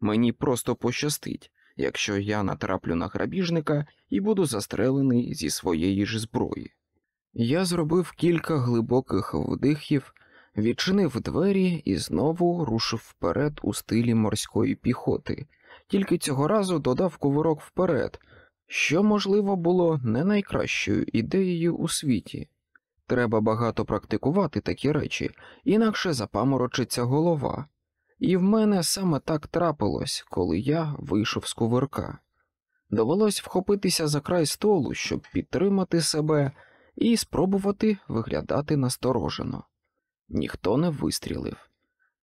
Мені просто пощастить, якщо я натраплю на грабіжника і буду застрелений зі своєї ж зброї. Я зробив кілька глибоких вдихів, відчинив двері і знову рушив вперед у стилі морської піхоти, тільки цього разу додав кувирок вперед, що, можливо, було не найкращою ідеєю у світі. Треба багато практикувати такі речі, інакше запаморочиться голова. І в мене саме так трапилось, коли я вийшов з кувирка. Довелось вхопитися за край столу, щоб підтримати себе і спробувати виглядати насторожено. Ніхто не вистрілив,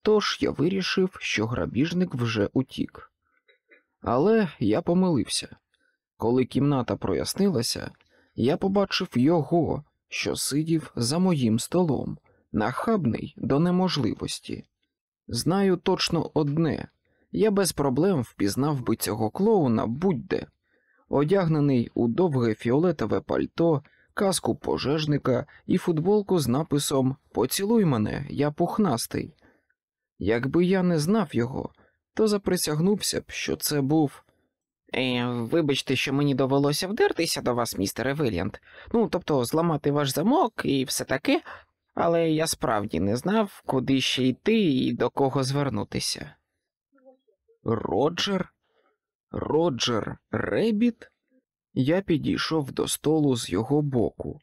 тож я вирішив, що грабіжник вже утік. Але я помилився. Коли кімната прояснилася, я побачив його, що сидів за моїм столом, нахабний до неможливості. Знаю точно одне я без проблем впізнав би цього клоуна будь-де, одягнений у довге фіолетове пальто, каску пожежника і футболку з написом Поцілуй мене, я пухнастий. Якби я не знав його, то заприсягнувся б, що це був. Е, вибачте, що мені довелося вдертися до вас, містере Виліант. Ну, тобто зламати ваш замок і все таке, але я справді не знав, куди ще йти і до кого звернутися. Роджер? Роджер Ребіт? Я підійшов до столу з його боку,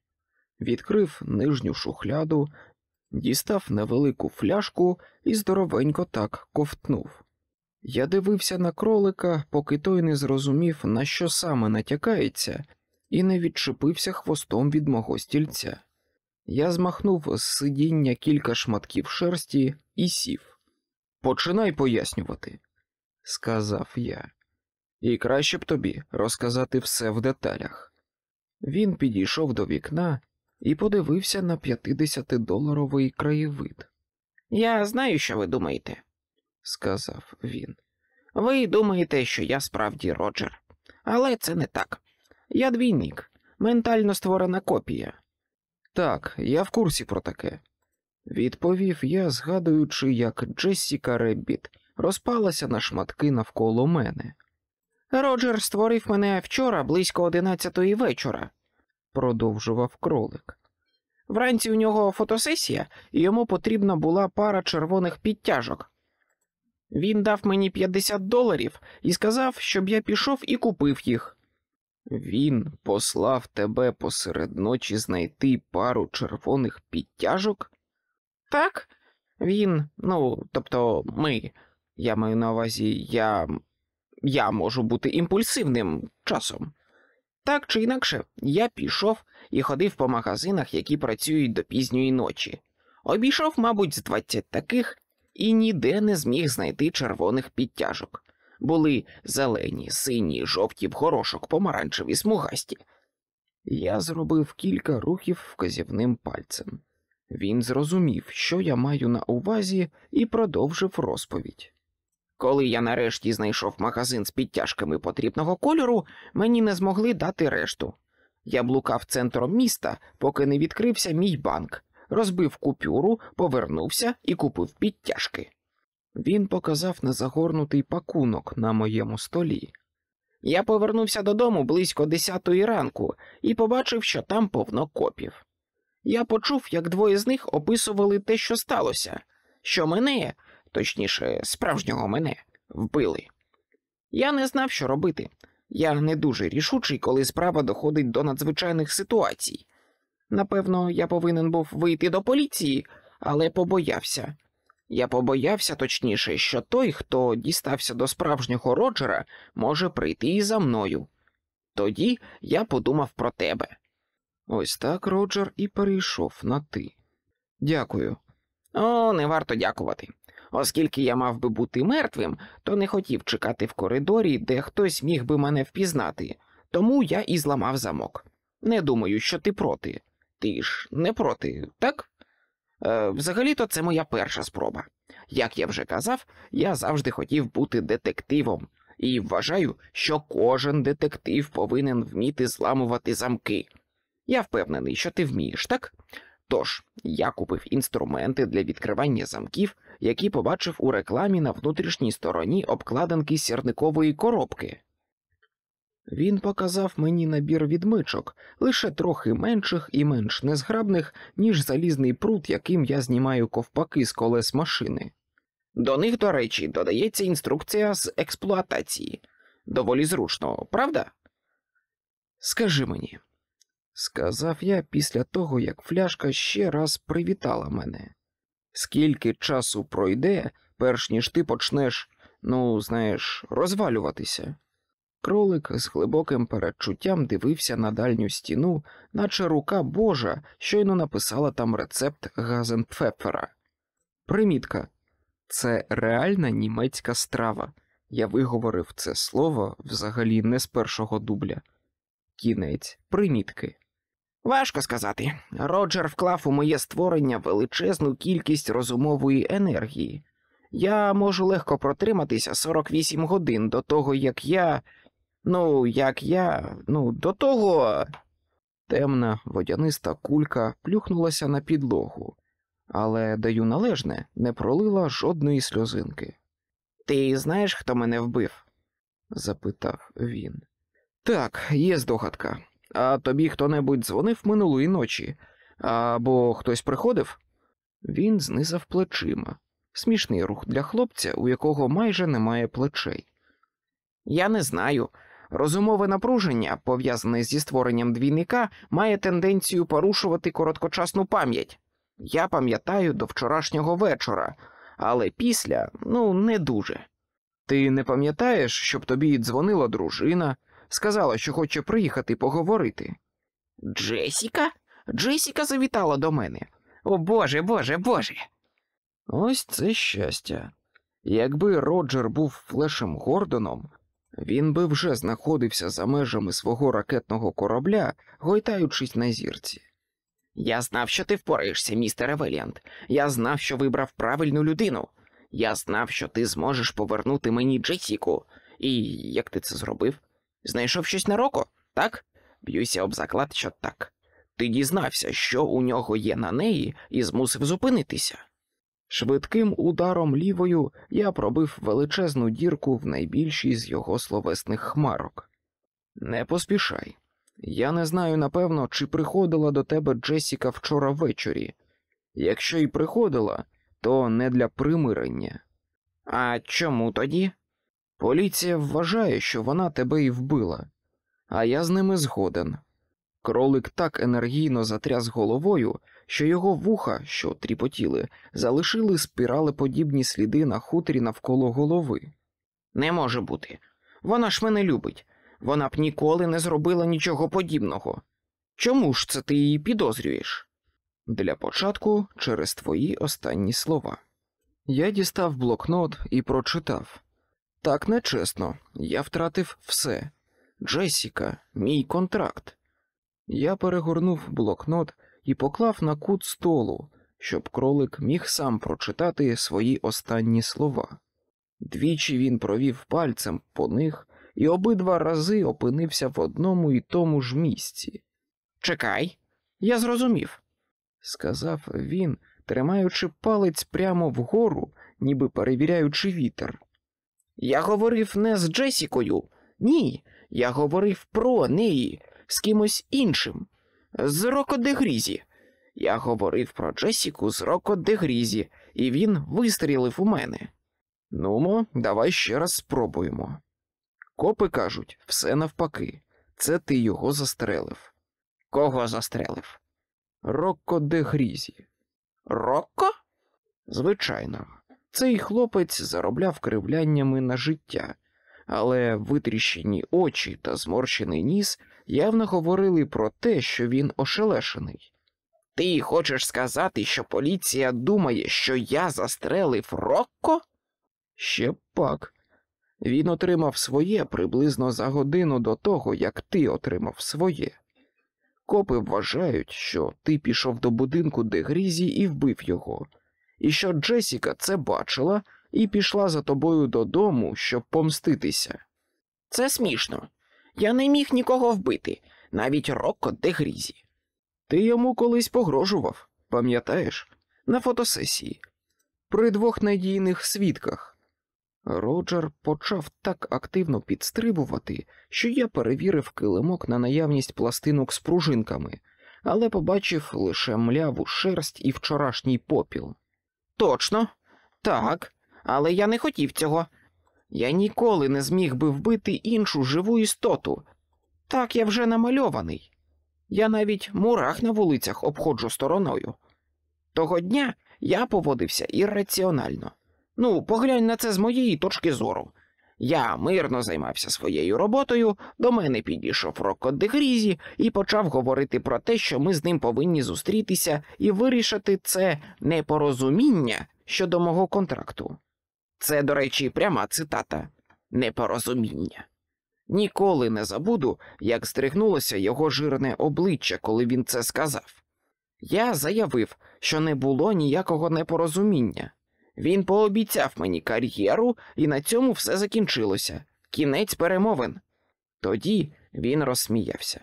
відкрив нижню шухляду, дістав невелику фляжку і здоровенько так ковтнув. Я дивився на кролика, поки той не зрозумів, на що саме натякається, і не відчепився хвостом від мого стільця. Я змахнув з сидіння кілька шматків шерсті і сів. Починай пояснювати, сказав я. І краще б тобі розказати все в деталях. Він підійшов до вікна і подивився на 50-доларовий краєвид, Я знаю, що ви думаєте. сказав він. Ви думаєте, що я справді Роджер. Але це не так. Я двійник, ментально створена копія. Так, я в курсі про таке, відповів я, згадуючи, як Джессіка Реббіт розпалася на шматки навколо мене, Роджер створив мене вчора близько одинадцятої вечора. продовжував кролик. Вранці у нього фотосесія, і йому потрібна була пара червоних підтяжок. Він дав мені 50 доларів і сказав, щоб я пішов і купив їх. Він послав тебе посеред ночі знайти пару червоних підтяжок? Так, він, ну, тобто ми, я маю на увазі, я, я можу бути імпульсивним часом. Так чи інакше, я пішов і ходив по магазинах, які працюють до пізньої ночі. Обійшов, мабуть, з 20 таких і ніде не зміг знайти червоних підтяжок. Були зелені, сині, жовті, в горошок, помаранчеві, смугасті. Я зробив кілька рухів вказівним пальцем. Він зрозумів, що я маю на увазі, і продовжив розповідь. Коли я нарешті знайшов магазин з підтяжками потрібного кольору, мені не змогли дати решту. Я блукав центром міста, поки не відкрився мій банк, розбив купюру, повернувся і купив підтяжки. Він показав незагорнутий пакунок на моєму столі. Я повернувся додому близько десятої ранку і побачив, що там повно копів. Я почув, як двоє з них описували те, що сталося, що мене, точніше, справжнього мене, вбили. Я не знав, що робити. Я не дуже рішучий, коли справа доходить до надзвичайних ситуацій. Напевно, я повинен був вийти до поліції, але побоявся. Я побоявся точніше, що той, хто дістався до справжнього Роджера, може прийти і за мною. Тоді я подумав про тебе. Ось так Роджер і перейшов на ти. Дякую. О, не варто дякувати. Оскільки я мав би бути мертвим, то не хотів чекати в коридорі, де хтось міг би мене впізнати, тому я і зламав замок. Не думаю, що ти проти. Ти ж не проти, так? Е, Взагалі-то це моя перша спроба. Як я вже казав, я завжди хотів бути детективом, і вважаю, що кожен детектив повинен вміти зламувати замки. Я впевнений, що ти вмієш, так? Тож, я купив інструменти для відкривання замків, які побачив у рекламі на внутрішній стороні обкладинки сірникової коробки. Він показав мені набір відмичок, лише трохи менших і менш незграбних, ніж залізний прут, яким я знімаю ковпаки з колес машини. До них, до речі, додається інструкція з експлуатації. Доволі зручно, правда? Скажи мені, сказав я після того, як фляжка ще раз привітала мене. Скільки часу пройде, перш ніж ти почнеш, ну, знаєш, розвалюватися? Кролик з глибоким передчуттям дивився на дальню стіну, наче рука Божа щойно написала там рецепт газенпфефера. Примітка це реальна німецька страва. Я виговорив це слово взагалі не з першого дубля. Кінець примітки. Важко сказати. Роджер вклав у моє створення величезну кількість розумової енергії. Я можу легко протриматися 48 годин до того, як я. Ну, як я. Ну, до того. Темна водяниста кулька плюхнулася на підлогу, але даю належне, не пролила жодної сльозинки. Ти знаєш, хто мене вбив? запитав він. Так, є здогадка. А тобі хто-небудь дзвонив минулої ночі? Або хтось приходив? Він знизав плечима. Смішний рух для хлопця, у якого майже немає плечей. Я не знаю. Розумове напруження, пов'язане зі створенням двійника, має тенденцію порушувати короткочасну пам'ять. Я пам'ятаю до вчорашнього вечора, але після, ну, не дуже. Ти не пам'ятаєш, щоб тобі дзвонила дружина, сказала, що хоче приїхати поговорити? Джесіка? Джесіка завітала до мене. О Боже, Боже, Боже. Ось це щастя. Якби Роджер був Флешем Гордоном, він би вже знаходився за межами свого ракетного корабля, гойтаючись на зірці. Я знав, що ти впораєшся, містер Евеліант. Я знав, що вибрав правильну людину. Я знав, що ти зможеш повернути мені Джесіку. І як ти це зробив? Знайшов щось на роко, так? Б'юся об заклад, що так. Ти дізнався, що у нього є на неї, і змусив зупинитися. Швидким ударом лівою я пробив величезну дірку в найбільшій з його словесних хмарок. Не поспішай. Я не знаю напевно, чи приходила до тебе Джесіка вчора ввечері. Якщо й приходила, то не для примирення. А чому тоді? Поліція вважає, що вона тебе і вбила, а я з ними згоден. Кролик так енергійно затряс головою, що його вуха, що тріпотіли, залишили спіралеподібні сліди на хутрі навколо голови. Не може бути. Вона ж мене любить. Вона б ніколи не зробила нічого подібного. Чому ж це ти її підозрюєш? Для початку через твої останні слова. Я дістав блокнот і прочитав так нечесно, я втратив все. Джесіка, мій контракт. Я перегорнув блокнот і поклав на кут столу, щоб кролик міг сам прочитати свої останні слова. Двічі він провів пальцем по них і обидва рази опинився в одному і тому ж місці. Чекай, я зрозумів, сказав він, тримаючи палець прямо вгору, ніби перевіряючи вітер. Я говорив не з Джесікою, ні, я говорив про неї з кимось іншим, з Роко де Грізі. Я говорив про Джесіку з Роко де Грізі, і він вистрілив у мене. Нумо, давай ще раз спробуємо. Копи кажуть, все навпаки, це ти його застрелив. Кого застрелив? Рокко де Грізі. Рокко? Звичайно, цей хлопець заробляв кривляннями на життя, але витріщені очі та зморщений ніс явно говорили про те, що він ошелешений. Ти хочеш сказати, що поліція думає, що я застрелив Рокко? Ще пак. Він отримав своє приблизно за годину до того, як ти отримав своє. Копи вважають, що ти пішов до будинку де Грізі і вбив його, і що Джесіка це бачила і пішла за тобою додому, щоб помститися. Це смішно. Я не міг нікого вбити, навіть Рокко де Грізі. Ти йому колись погрожував, пам'ятаєш, на фотосесії, при двох надійних свідках. Роджер почав так активно підстрибувати, що я перевірив килимок на наявність пластинок з пружинками, але побачив лише мляву шерсть і вчорашній попіл. Точно, так, але я не хотів цього. Я ніколи не зміг би вбити іншу живу істоту. Так я вже намальований. Я навіть мурах на вулицях обходжу стороною. Того дня я поводився ірраціонально. Ну, поглянь на це з моєї точки зору. Я мирно займався своєю роботою, до мене підійшов Рокко де Грізі і почав говорити про те, що ми з ним повинні зустрітися і вирішити це непорозуміння щодо мого контракту. Це, до речі, пряма цитата непорозуміння. Ніколи не забуду, як здригнулося його жирне обличчя, коли він це сказав. Я заявив, що не було ніякого непорозуміння. Він пообіцяв мені кар'єру, і на цьому все закінчилося. Кінець перемовин. Тоді він розсміявся.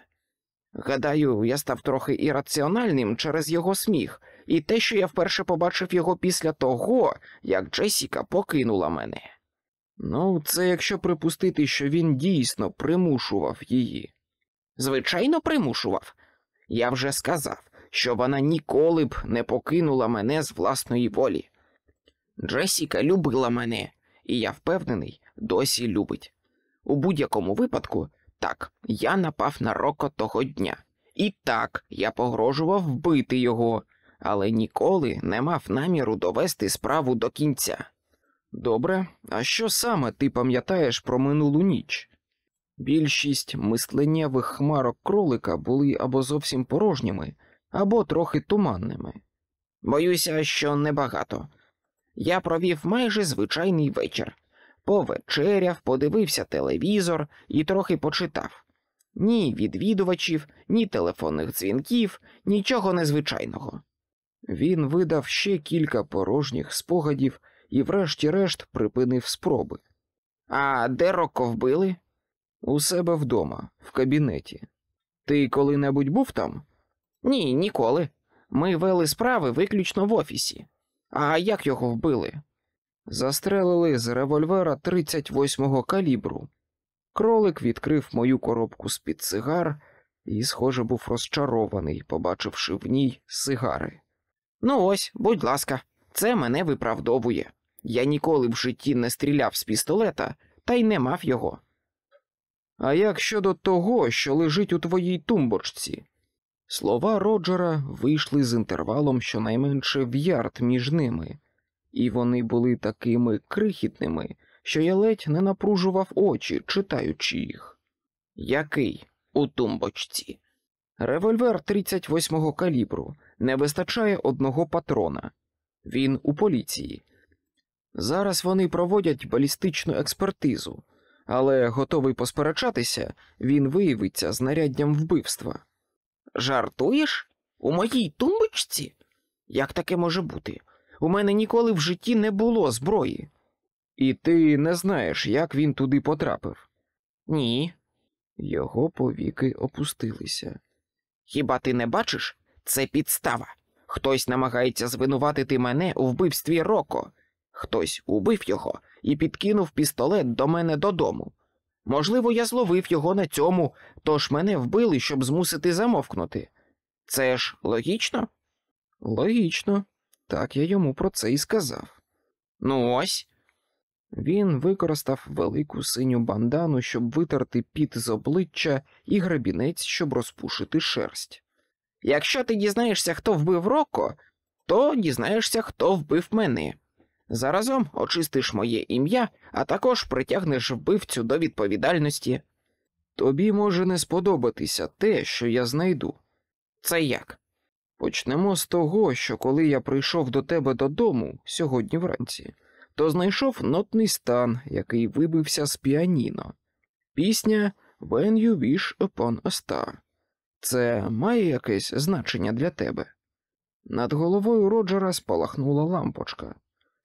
Гадаю, я став трохи ірраціональним через його сміх, і те, що я вперше побачив його після того, як Джесіка покинула мене. Ну, це якщо припустити, що він дійсно примушував її. Звичайно, примушував. Я вже сказав, що вона ніколи б не покинула мене з власної волі. Джесіка любила мене, і я впевнений, досі любить. У будь-якому випадку, так, я напав на Роко того дня. І так, я погрожував вбити його, але ніколи не мав наміру довести справу до кінця. Добре, а що саме ти пам'ятаєш про минулу ніч? Більшість мисленнєвих хмарок кролика були або зовсім порожніми, або трохи туманними. Боюся, що небагато. Я провів майже звичайний вечір. Повечеряв, подивився телевізор і трохи почитав. Ні відвідувачів, ні телефонних дзвінків, нічого незвичайного. Він видав ще кілька порожніх спогадів і, врешті-решт, припинив спроби. А де Рокко вбили? У себе вдома, в кабінеті. Ти коли-небудь був там? Ні, ніколи. Ми вели справи виключно в офісі. А як його вбили? Застрелили з револьвера 38-го калібру. Кролик відкрив мою коробку з-під сигар і, схоже, був розчарований, побачивши в ній сигари. Ну ось, будь ласка, це мене виправдовує. Я ніколи в житті не стріляв з пістолета, та й не мав його. А як щодо того, що лежить у твоїй тумбочці? Слова Роджера вийшли з інтервалом щонайменше в ярд між ними, і вони були такими крихітними, що я ледь не напружував очі, читаючи їх. Який у тумбочці? Револьвер 38-го калібру не вистачає одного патрона. Він у поліції. Зараз вони проводять балістичну експертизу, але готовий посперечатися, він виявиться знаряддям вбивства. Жартуєш? У моїй тумбочці? Як таке може бути? У мене ніколи в житті не було зброї. І ти не знаєш, як він туди потрапив? Ні. Його повіки опустилися. Хіба ти не бачиш? Це підстава. Хтось намагається звинуватити мене у вбивстві Роко. Хтось убив його і підкинув пістолет до мене додому. Можливо, я зловив його на цьому, тож мене вбили, щоб змусити замовкнути. Це ж логічно? Логічно, так я йому про це і сказав. Ну ось. Він використав велику синю бандану, щоб витерти піт з обличчя і грабінець, щоб розпушити шерсть. Якщо ти дізнаєшся, хто вбив Роко, то дізнаєшся, хто вбив мене. Заразом очистиш моє ім'я, а також притягнеш вбивцю до відповідальності. Тобі може не сподобатися те, що я знайду. Це як? Почнемо з того, що коли я прийшов до тебе додому сьогодні вранці, то знайшов нотний стан, який вибився з піаніно. Пісня When you wish upon a star. Це має якесь значення для тебе. Над головою Роджера спалахнула лампочка.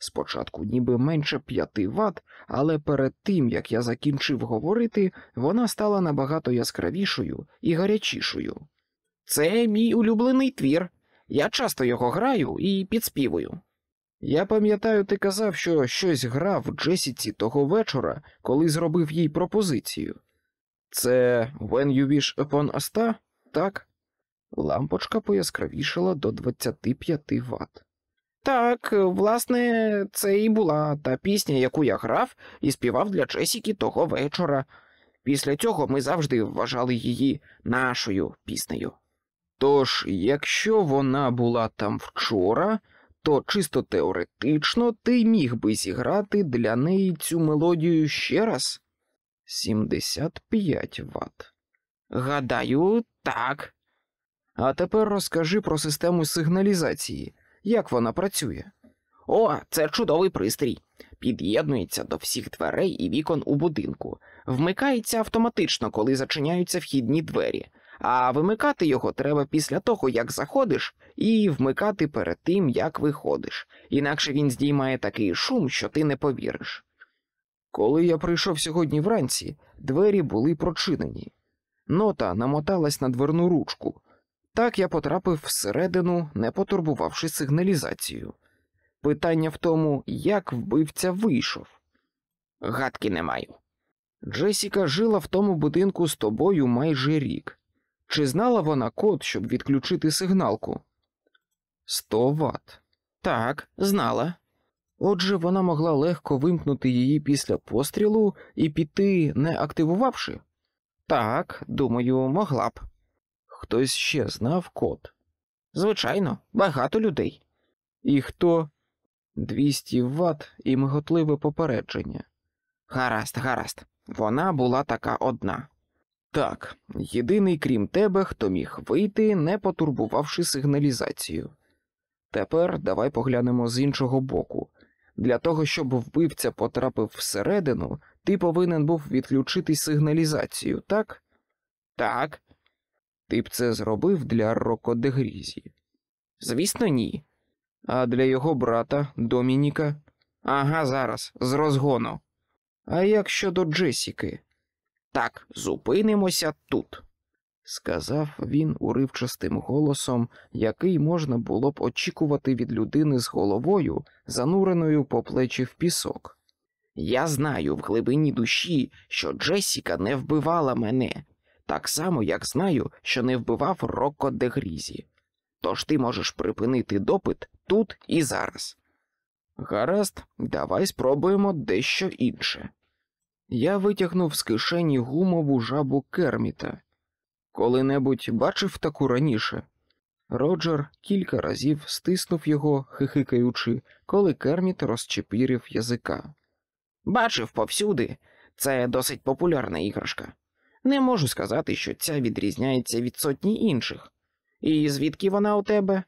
Спочатку ніби менше п'яти ват, але перед тим як я закінчив говорити, вона стала набагато яскравішою і гарячішою. Це мій улюблений твір. Я часто його граю і підспівую. Я пам'ятаю, ти казав, що щось грав Джесіці того вечора, коли зробив їй пропозицію. Це When you wish upon a star? так? Лампочка пояскравішала до 25 ватт. Так, власне, це і була та пісня, яку я грав і співав для Джесіки того вечора. Після цього ми завжди вважали її нашою піснею. Тож, якщо вона була там вчора, то чисто теоретично ти міг би зіграти для неї цю мелодію ще раз? 75 ватт. Гадаю, так. А тепер розкажи про систему сигналізації, як вона працює. О, це чудовий пристрій. Під'єднується до всіх дверей і вікон у будинку, вмикається автоматично, коли зачиняються вхідні двері, а вимикати його треба після того, як заходиш, і вмикати перед тим, як виходиш. Інакше він здіймає такий шум, що ти не повіриш. Коли я прийшов сьогодні вранці, двері були прочинені. Нота намоталась на дверну ручку. Так я потрапив всередину, не потурбувавши сигналізацію. Питання в тому, як вбивця вийшов. Гадки не маю. Джесіка жила в тому будинку з тобою майже рік. Чи знала вона код, щоб відключити сигналку? Сто ватт. Так, знала. Отже, вона могла легко вимкнути її після пострілу і піти, не активувавши. Так, думаю, могла б. Хтось ще знав код. Звичайно, багато людей. І хто? 200 ватт і миготливе попередження. Гаразд, гаразд. Вона була така одна. Так, єдиний крім тебе, хто міг вийти, не потурбувавши сигналізацію. Тепер давай поглянемо з іншого боку. Для того, щоб вбивця потрапив всередину, ти повинен був відключити сигналізацію, так? Так, Ти б це зробив для Рокодегрізі. звісно, ні. А для його брата Домініка? Ага, зараз, з розгону. А як щодо Джесіки? Так, зупинимося тут. сказав він уривчастим голосом, який можна було б очікувати від людини з головою, зануреною по плечі в пісок. Я знаю в глибині душі, що Джесіка не вбивала мене, так само, як знаю, що не вбивав Рокко де Грізі. Тож ти можеш припинити допит тут і зараз. Гаразд, давай спробуємо дещо інше. Я витягнув з кишені гумову жабу Керміта. Коли-небудь бачив таку раніше. Роджер кілька разів стиснув його, хихикаючи, коли Керміт розчепірив язика. Бачив повсюди, це досить популярна іграшка. Не можу сказати, що ця відрізняється від сотні інших. І звідки вона у тебе?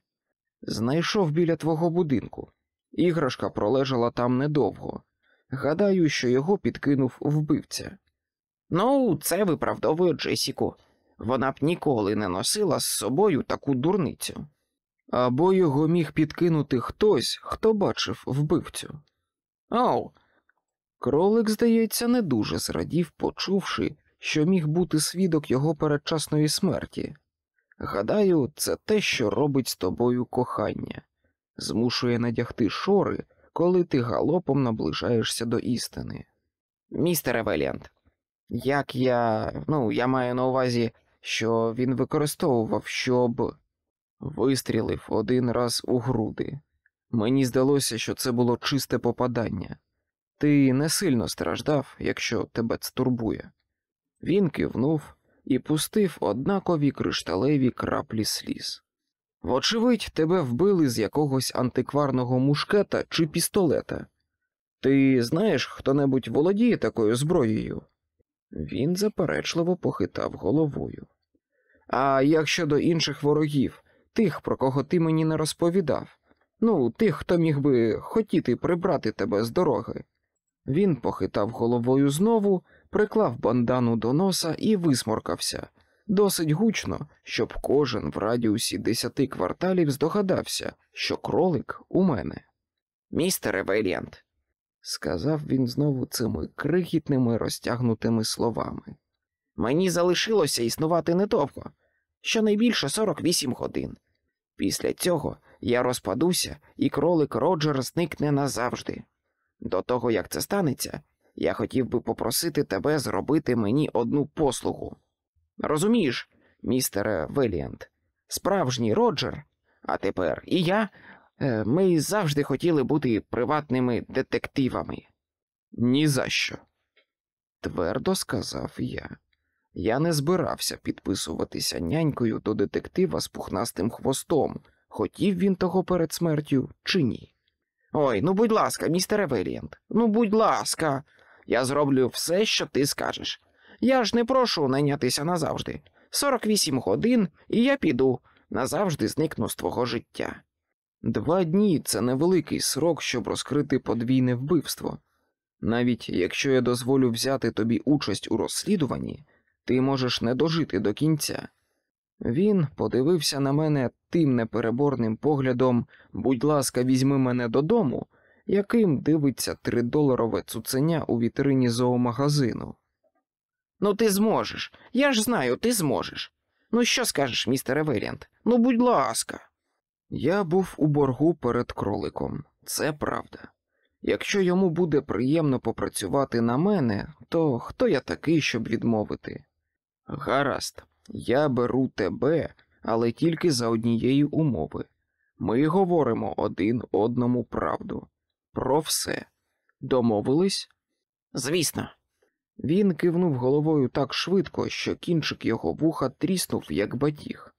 Знайшов біля твого будинку. Іграшка пролежала там недовго. Гадаю, що його підкинув вбивця. Ну, це виправдовує Джесіку. Вона б ніколи не носила з собою таку дурницю. Або його міг підкинути хтось, хто бачив вбивцю. Оу, Кролик, здається, не дуже зрадів, почувши, що міг бути свідок його передчасної смерті. Гадаю, це те, що робить з тобою кохання, змушує надягти шори, коли ти галопом наближаєшся до істини. містере Веліант, як я. ну, я маю на увазі, що він використовував, щоб. Вистрілив один раз у груди. Мені здалося, що це було чисте попадання. Ти не сильно страждав, якщо тебе це турбує. Він кивнув і пустив однакові кришталеві краплі сліз. Вочевидь, тебе вбили з якогось антикварного мушкета чи пістолета. Ти знаєш, хто небудь володіє такою зброєю? Він заперечливо похитав головою. А як щодо інших ворогів, тих, про кого ти мені не розповідав, ну, тих, хто міг би хотіти прибрати тебе з дороги. Він похитав головою знову, приклав бандану до носа і висморкався, досить гучно, щоб кожен в радіусі десяти кварталів здогадався, що кролик у мене, Містере Веліант, сказав він знову цими крихітними розтягнутими словами. мені залишилося існувати недовго, щонайбільше 48 годин. Після цього я розпадуся, і кролик Роджер зникне назавжди. До того, як це станеться, я хотів би попросити тебе зробити мені одну послугу. Розумієш, містере Веліант, справжній Роджер, а тепер і я, е, ми завжди хотіли бути приватними детективами. Ні за що. Твердо сказав я. Я не збирався підписуватися нянькою до детектива з пухнастим хвостом, хотів він того перед смертю чи ні. Ой, ну будь ласка, містере Веліант, ну будь ласка, я зроблю все, що ти скажеш. Я ж не прошу найнятися назавжди. 48 годин, і я піду, назавжди зникну з твого життя. Два дні це невеликий срок, щоб розкрити подвійне вбивство. Навіть якщо я дозволю взяти тобі участь у розслідуванні, ти можеш не дожити до кінця. Він подивився на мене тим непереборним поглядом будь ласка, візьми мене додому, яким дивиться тридоларове цуценя у вітрині зоомагазину. Ну, ти зможеш. Я ж знаю, ти зможеш. Ну, що скажеш, містере Веріант? Ну, будь ласка. Я був у боргу перед кроликом, це правда. Якщо йому буде приємно попрацювати на мене, то хто я такий, щоб відмовити? Гаразд, я беру тебе, але тільки за однієї умови. Ми говоримо один одному правду. Про все. Домовились? Звісно. Він кивнув головою так швидко, що кінчик його вуха тріснув, як батіг.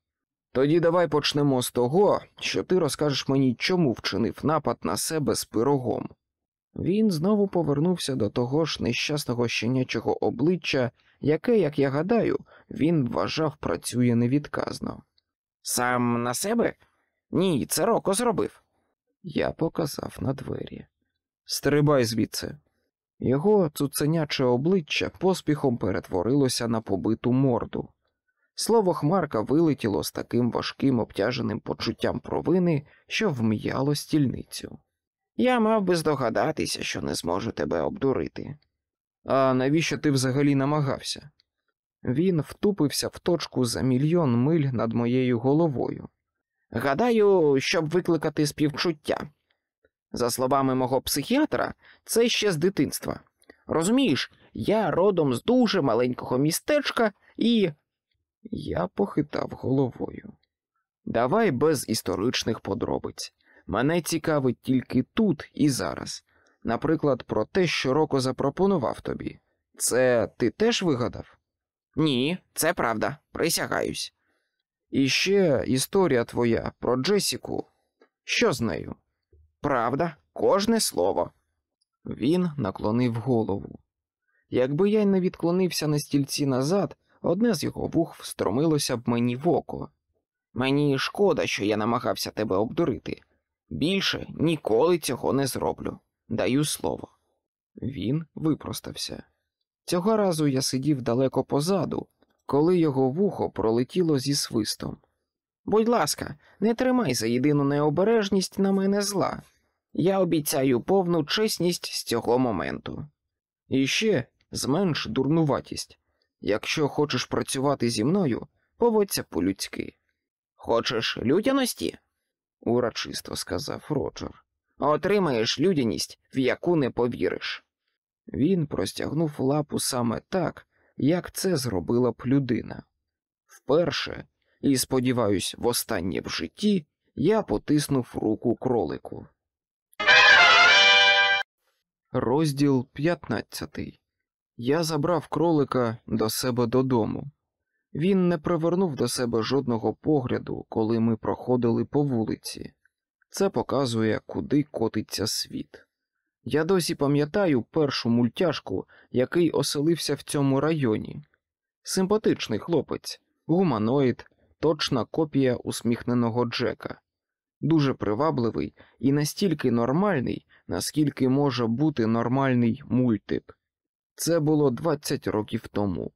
Тоді давай почнемо з того, що ти розкажеш мені, чому вчинив напад на себе з пирогом. Він знову повернувся до того ж нещасного щенячого обличчя, яке, як я гадаю, він вважав працює невідказно. Сам на себе? Ні, це Роко зробив. Я показав на двері. Стрибай звідси. Його цуценяче обличчя поспіхом перетворилося на побиту морду. Слово Хмарка вилетіло з таким важким обтяженим почуттям провини, що вм'яло стільницю. Я мав би здогадатися, що не зможу тебе обдурити. А навіщо ти взагалі намагався? Він втупився в точку за мільйон миль над моєю головою. Гадаю, щоб викликати співчуття. За словами мого психіатра, це ще з дитинства. Розумієш, я родом з дуже маленького містечка і. Я похитав головою. Давай без історичних подробиць. Мене цікавить тільки тут і зараз. Наприклад, про те, що Роко запропонував тобі. Це ти теж вигадав? Ні, це правда, присягаюсь. І ще історія твоя про Джесіку. Що з нею? Правда, кожне слово. Він наклонив голову. Якби я й не відклонився на стільці назад, одне з його вух встромилося б мені в око. Мені шкода, що я намагався тебе обдурити. Більше ніколи цього не зроблю. Даю слово. Він випростався. Цього разу я сидів далеко позаду, коли його вухо пролетіло зі свистом. Будь ласка, не тримай за єдину необережність на мене зла. Я обіцяю повну чесність з цього моменту. І ще зменш дурнуватість. Якщо хочеш працювати зі мною, поводься по-людськи. Хочеш людяності? урочисто сказав Роджер. Отримаєш людяність, в яку не повіриш. Він простягнув лапу саме так, як це зробила б людина. Вперше, і, сподіваюсь, востаннє в житті я потиснув руку кролику. Розділ 15 Я забрав кролика до себе додому. Він не привернув до себе жодного погляду, коли ми проходили по вулиці. Це показує, куди котиться світ. Я досі пам'ятаю першу мультяшку, який оселився в цьому районі. Симпатичний хлопець, гуманоїд, точна копія усміхненого Джека, дуже привабливий і настільки нормальний, наскільки може бути нормальний мультик. Це було 20 років тому.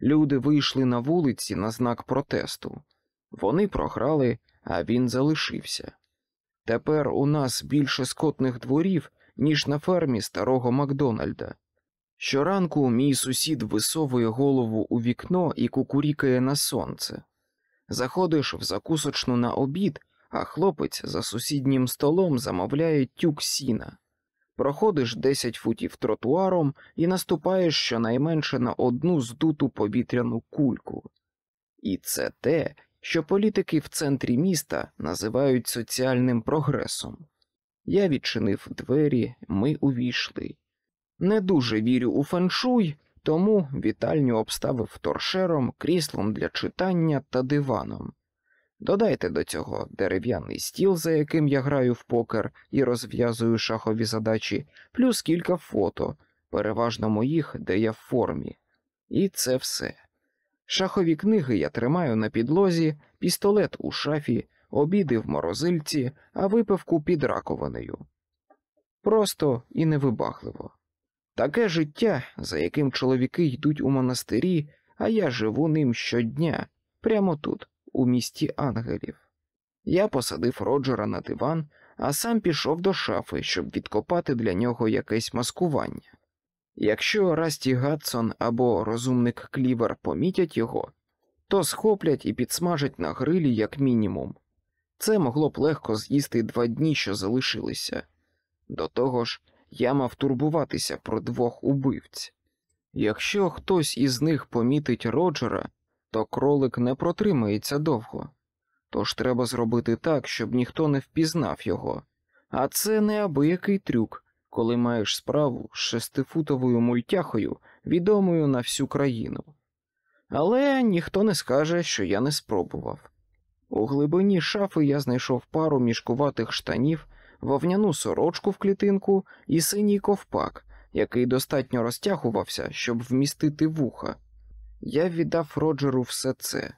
Люди вийшли на вулиці на знак протесту. Вони програли, а він залишився. Тепер у нас більше скотних дворів, ніж на фермі старого Макдональда. Щоранку мій сусід висовує голову у вікно і кукурікає на сонце. Заходиш в закусочну на обід, а хлопець за сусіднім столом замовляє тюк сіна. Проходиш 10 футів тротуаром і наступаєш щонайменше на одну здуту повітряну кульку. І це те, що політики в центрі міста називають соціальним прогресом. Я відчинив двері, ми увійшли. Не дуже вірю у феншуй, тому вітальню обставив торшером, кріслом для читання та диваном. Додайте до цього дерев'яний стіл, за яким я граю в покер і розв'язую шахові задачі, плюс кілька фото, переважно моїх, де я в формі. І це все. Шахові книги я тримаю на підлозі, пістолет у шафі, обіди в морозильці, а випивку під раковиною. Просто і невибагливо. Таке життя, за яким чоловіки йдуть у монастирі, а я живу ним щодня, прямо тут, у місті ангелів. Я посадив Роджера на диван, а сам пішов до шафи, щоб відкопати для нього якесь маскування. Якщо Расті Гадсон або розумник Клівер помітять його, то схоплять і підсмажать на грилі як мінімум. Це могло б легко з'їсти два дні, що залишилися. До того ж, я мав турбуватися про двох убивць. Якщо хтось із них помітить Роджера, то кролик не протримається довго. Тож треба зробити так, щоб ніхто не впізнав його. А це неабиякий трюк, коли маєш справу з шестифутовою мультяхою, відомою на всю країну. Але ніхто не скаже, що я не спробував. У глибині шафи я знайшов пару мішкуватих штанів, вовняну сорочку в клітинку і синій ковпак, який достатньо розтягувався, щоб вмістити вуха. Я віддав Роджеру все це.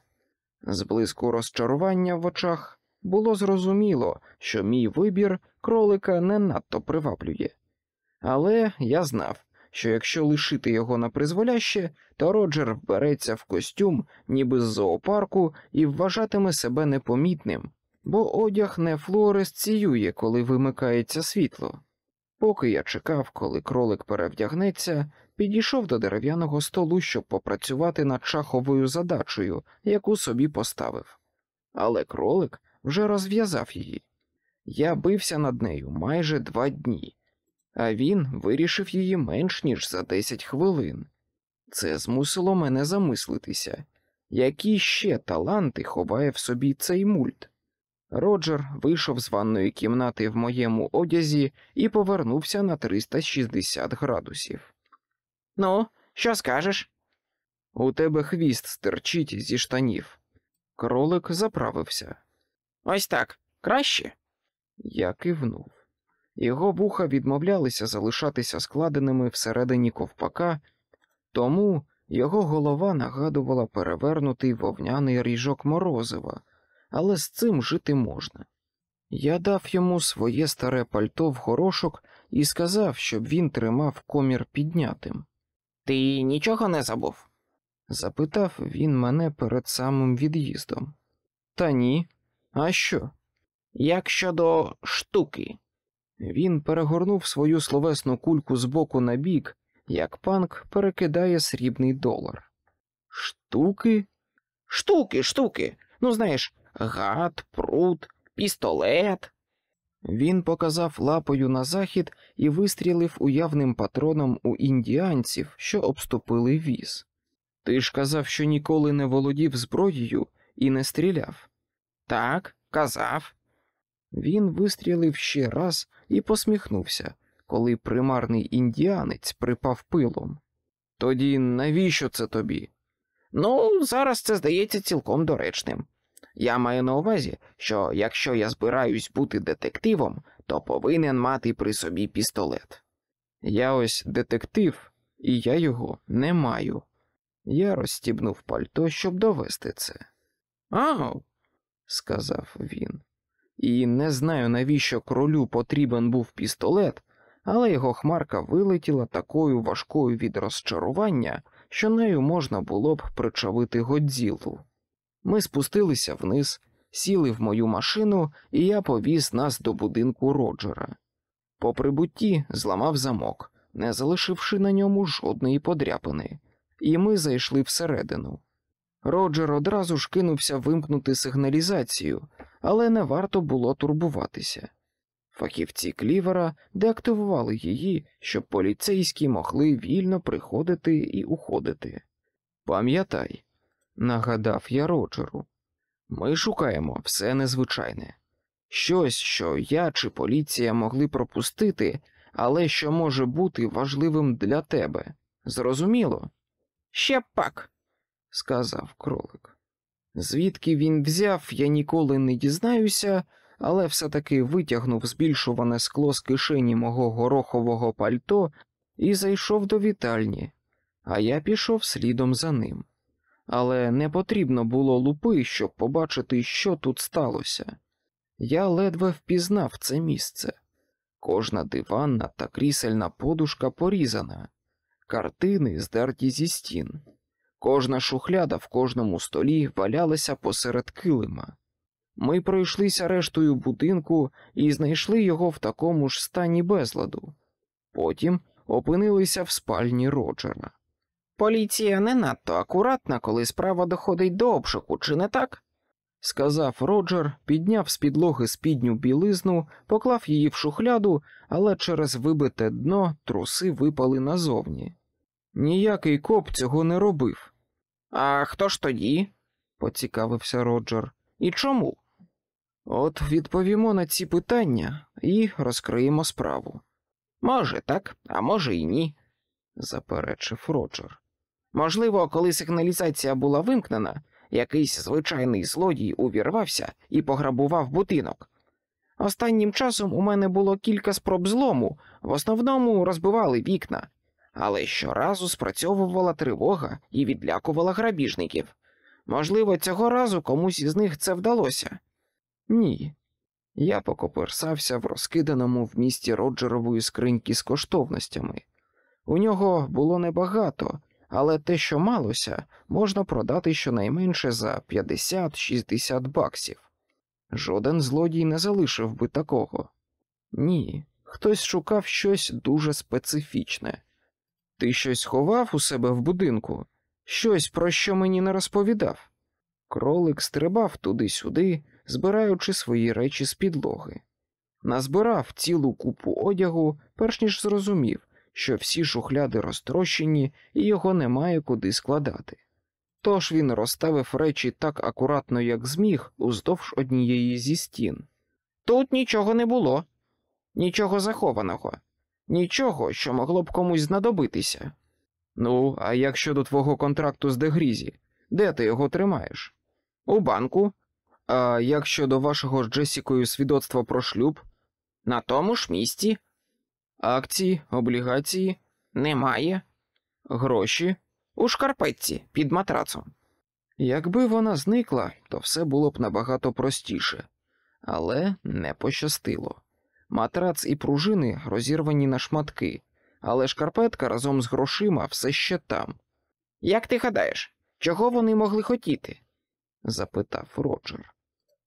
З блиску розчарування в очах було зрозуміло, що мій вибір кролика не надто приваблює. Але я знав, що якщо лишити його на призволяще, то Роджер вбереться в костюм, ніби з зоопарку, і вважатиме себе непомітним, бо одяг не флуоресціює, коли вимикається світло. Поки я чекав, коли кролик перевдягнеться, підійшов до дерев'яного столу, щоб попрацювати над шаховою задачею, яку собі поставив. Але кролик вже розв'язав її. Я бився над нею майже два дні, а він вирішив її менш ніж за десять хвилин. Це змусило мене замислитися, які ще таланти ховає в собі цей мульт. Роджер вийшов з ванної кімнати в моєму одязі і повернувся на 360 градусів. Ну, що скажеш? У тебе хвіст стирчить зі штанів. Кролик заправився. Ось так. Краще? Я кивнув. Його вуха відмовлялися залишатися складеними всередині ковпака, тому його голова нагадувала перевернутий вовняний ріжок морозива, але з цим жити можна. Я дав йому своє старе пальто в горошок і сказав, щоб він тримав комір піднятим. Ти нічого не забув? Запитав він мене перед самим від'їздом. Та ні. А що? Як щодо штуки? Він перегорнув свою словесну кульку з боку на бік, як панк перекидає срібний долар. Штуки? Штуки, штуки. Ну, знаєш, гад, прут, пістолет. Він показав лапою на захід і вистрілив уявним патроном у індіанців, що обступили віз. Ти ж казав, що ніколи не володів зброєю і не стріляв. Так, казав. Він вистрілив ще раз і посміхнувся, коли примарний індіанець припав пилом. Тоді навіщо це тобі? Ну, зараз це здається цілком доречним. Я маю на увазі, що якщо я збираюсь бути детективом, то повинен мати при собі пістолет. Я ось детектив, і я його не маю. Я розстібнув пальто, щоб довести це. Ау, сказав він. І не знаю, навіщо кролю потрібен був пістолет, але його хмарка вилетіла такою важкою від розчарування, що нею можна було б причавити Годзілу. Ми спустилися вниз, сіли в мою машину, і я повіз нас до будинку Роджера. По прибутті зламав замок, не залишивши на ньому жодної подряпини, і ми зайшли всередину. Роджер одразу ж кинувся вимкнути сигналізацію, але не варто було турбуватися. Фахівці клівера деактивували її, щоб поліцейські могли вільно приходити і уходити. Пам'ятай, нагадав я Роджеру, ми шукаємо все незвичайне, щось, що я чи поліція могли пропустити, але що може бути важливим для тебе. Зрозуміло? ще пак. Сказав кролик. Звідки він взяв, я ніколи не дізнаюся, але все-таки витягнув збільшуване скло з кишені мого горохового пальто і зайшов до вітальні, а я пішов слідом за ним. Але не потрібно було лупи, щоб побачити, що тут сталося. Я ледве впізнав це місце. Кожна диванна та крісельна подушка порізана, картини здерті зі стін. Кожна шухляда в кожному столі валялася посеред килима. Ми пройшлися рештою будинку і знайшли його в такому ж стані безладу. Потім опинилися в спальні Роджера. Поліція не надто акуратна, коли справа доходить до обшуку, чи не так? сказав Роджер, підняв з підлоги спідню білизну, поклав її в шухляду, але через вибите дно труси випали назовні. Ніякий коп цього не робив, А хто ж тоді? поцікавився Роджер. І чому? От відповімо на ці питання і розкриємо справу, Може так, а може і ні. заперечив Роджер. Можливо, коли сигналізація була вимкнена, якийсь звичайний злодій увірвався і пограбував будинок. Останнім часом у мене було кілька спроб злому, в основному розбивали вікна, але щоразу спрацьовувала тривога і відлякувала грабіжників. Можливо, цього разу комусь із них це вдалося. Ні. Я покоперсався в розкиданому в місті Роджерової скриньки з коштовностями. У нього було небагато, але те, що малося, можна продати щонайменше за 50-60 баксів. Жоден злодій не залишив би такого. Ні, хтось шукав щось дуже специфічне. Ти щось ховав у себе в будинку, щось, про що мені не розповідав. Кролик стрибав туди-сюди, збираючи свої речі з підлоги. Назбирав цілу купу одягу, перш ніж зрозумів, що всі шухляди розтрощені і його немає куди складати. Тож він розставив речі так акуратно, як зміг, уздовж однієї зі стін. Тут нічого не було, нічого захованого, нічого, що могло б комусь знадобитися. Ну, а як щодо твого контракту з Дегрізі? Де ти його тримаєш? У банку, А як щодо вашого з Джесікою свідоцтва про шлюб? на тому ж місці, Акції, облігації, немає, гроші? у шкарпетці під матрацом. Якби вона зникла, то все було б набагато простіше, але не пощастило. Матрац і пружини розірвані на шматки, але шкарпетка разом з грошима все ще там, Як ти гадаєш, чого вони могли хотіти? запитав Роджер.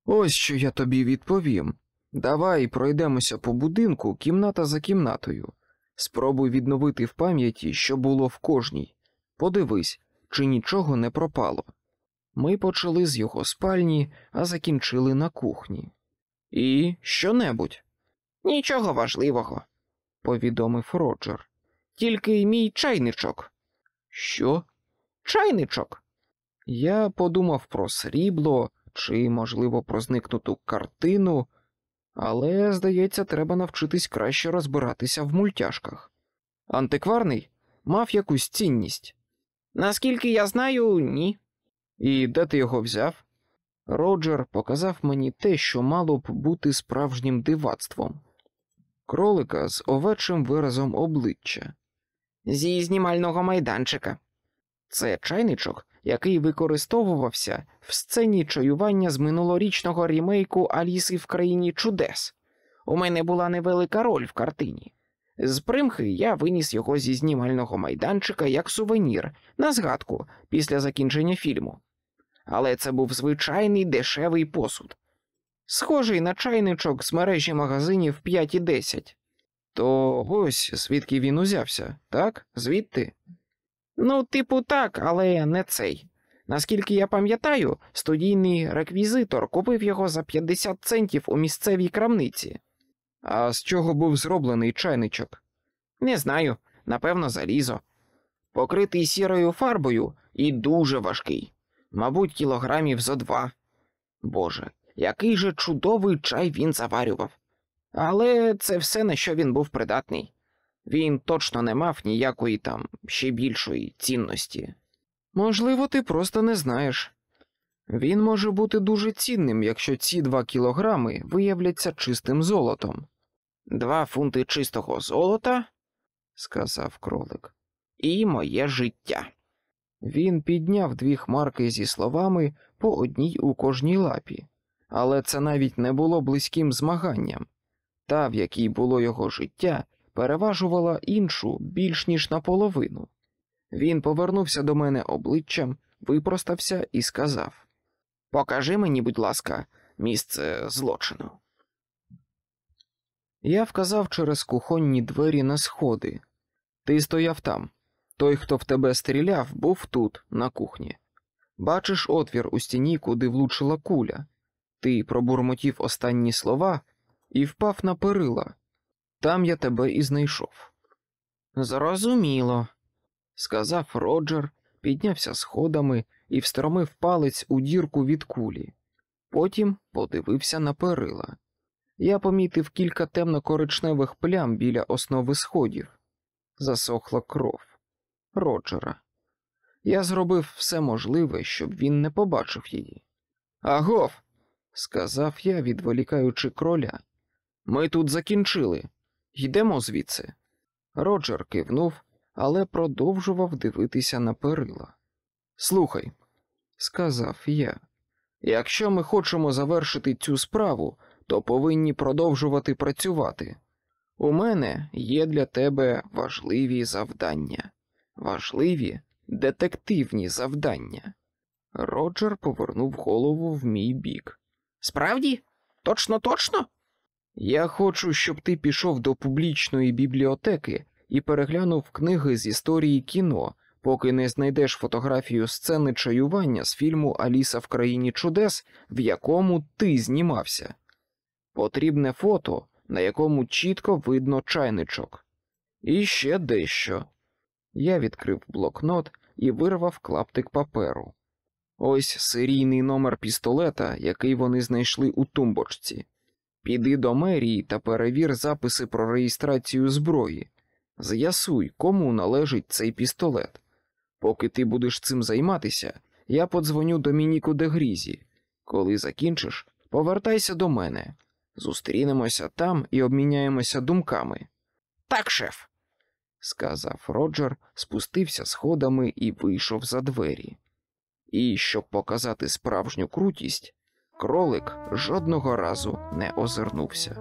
Ось що я тобі відповім. Давай пройдемося по будинку кімната за кімнатою. Спробуй відновити в пам'яті, що було в кожній. Подивись, чи нічого не пропало. Ми почали з його спальні, а закінчили на кухні. І що-небудь, Нічого важливого, повідомив Роджер. тільки мій чайничок. Що? Чайничок. Я подумав про срібло чи, можливо, про зникнуту картину, але, здається, треба навчитись краще розбиратися в мультяшках. Антикварний мав якусь цінність. Наскільки я знаю, ні. І де ти його взяв? Роджер показав мені те, що мало б бути справжнім дивацтвом. Кролика з овечим виразом обличчя. Зі знімального майданчика. Це чайничок, який використовувався в сцені чаювання з минулорічного рімейку Аліси в країні чудес. У мене була невелика роль в картині. З примхи я виніс його зі знімального майданчика як сувенір на згадку після закінчення фільму. Але це був звичайний дешевий посуд, схожий на чайничок з мережі магазинів 5 і 10. То ось звідки він узявся, так? Звідти? Ну, типу, так, але не цей. Наскільки я пам'ятаю, студійний реквізитор купив його за 50 центів у місцевій крамниці. А з чого був зроблений чайничок? Не знаю, напевно, залізо. Покритий сірою фарбою і дуже важкий. Мабуть, кілограмів зо два. Боже, який же чудовий чай він заварював. Але це все, на що він був придатний. Він точно не мав ніякої там ще більшої цінності. Можливо, ти просто не знаєш. Він може бути дуже цінним, якщо ці два кілограми виявляться чистим золотом, Два фунти чистого золота сказав кролик. і моє життя. Він підняв дві хмарки зі словами по одній у кожній лапі. Але це навіть не було близьким змаганням. Та, в якій було його життя, переважувала іншу більш ніж наполовину. Він повернувся до мене обличчям, випростався і сказав Покажи мені, будь ласка, місце злочину. Я вказав через кухонні двері на сходи. Ти стояв там. Той, хто в тебе стріляв, був тут, на кухні. Бачиш отвір у стіні, куди влучила куля. Ти пробурмотів останні слова і впав на перила. Там я тебе і знайшов. Зрозуміло, сказав Роджер, піднявся сходами і встромив палець у дірку від кулі. Потім подивився на перила. Я помітив кілька темно-коричневих плям біля основи сходів. Засохла кров Роджера. Я зробив все можливе, щоб він не побачив її. Агов, сказав я, відволікаючи кроля. Ми тут закінчили. Йдемо звідси. Роджер кивнув, але продовжував дивитися на перила. Слухай, сказав я, якщо ми хочемо завершити цю справу, то повинні продовжувати працювати. У мене є для тебе важливі завдання, важливі детективні завдання. Роджер повернув голову в мій бік. Справді? Точно, точно? Я хочу, щоб ти пішов до публічної бібліотеки і переглянув книги з історії кіно, поки не знайдеш фотографію сцени чаювання з фільму Аліса в країні чудес, в якому ти знімався. Потрібне фото, на якому чітко видно чайничок. І ще дещо. Я відкрив блокнот і вирвав клаптик паперу. Ось серійний номер пістолета, який вони знайшли у тумбочці. Піди до мерії та перевір записи про реєстрацію зброї. З'ясуй, кому належить цей пістолет. Поки ти будеш цим займатися, я подзвоню Домініку де Грізі. Коли закінчиш, повертайся до мене. Зустрінемося там і обміняємося думками, Так, шеф. сказав Роджер, спустився сходами і вийшов за двері. І щоб показати справжню крутість, кролик жодного разу не озирнувся.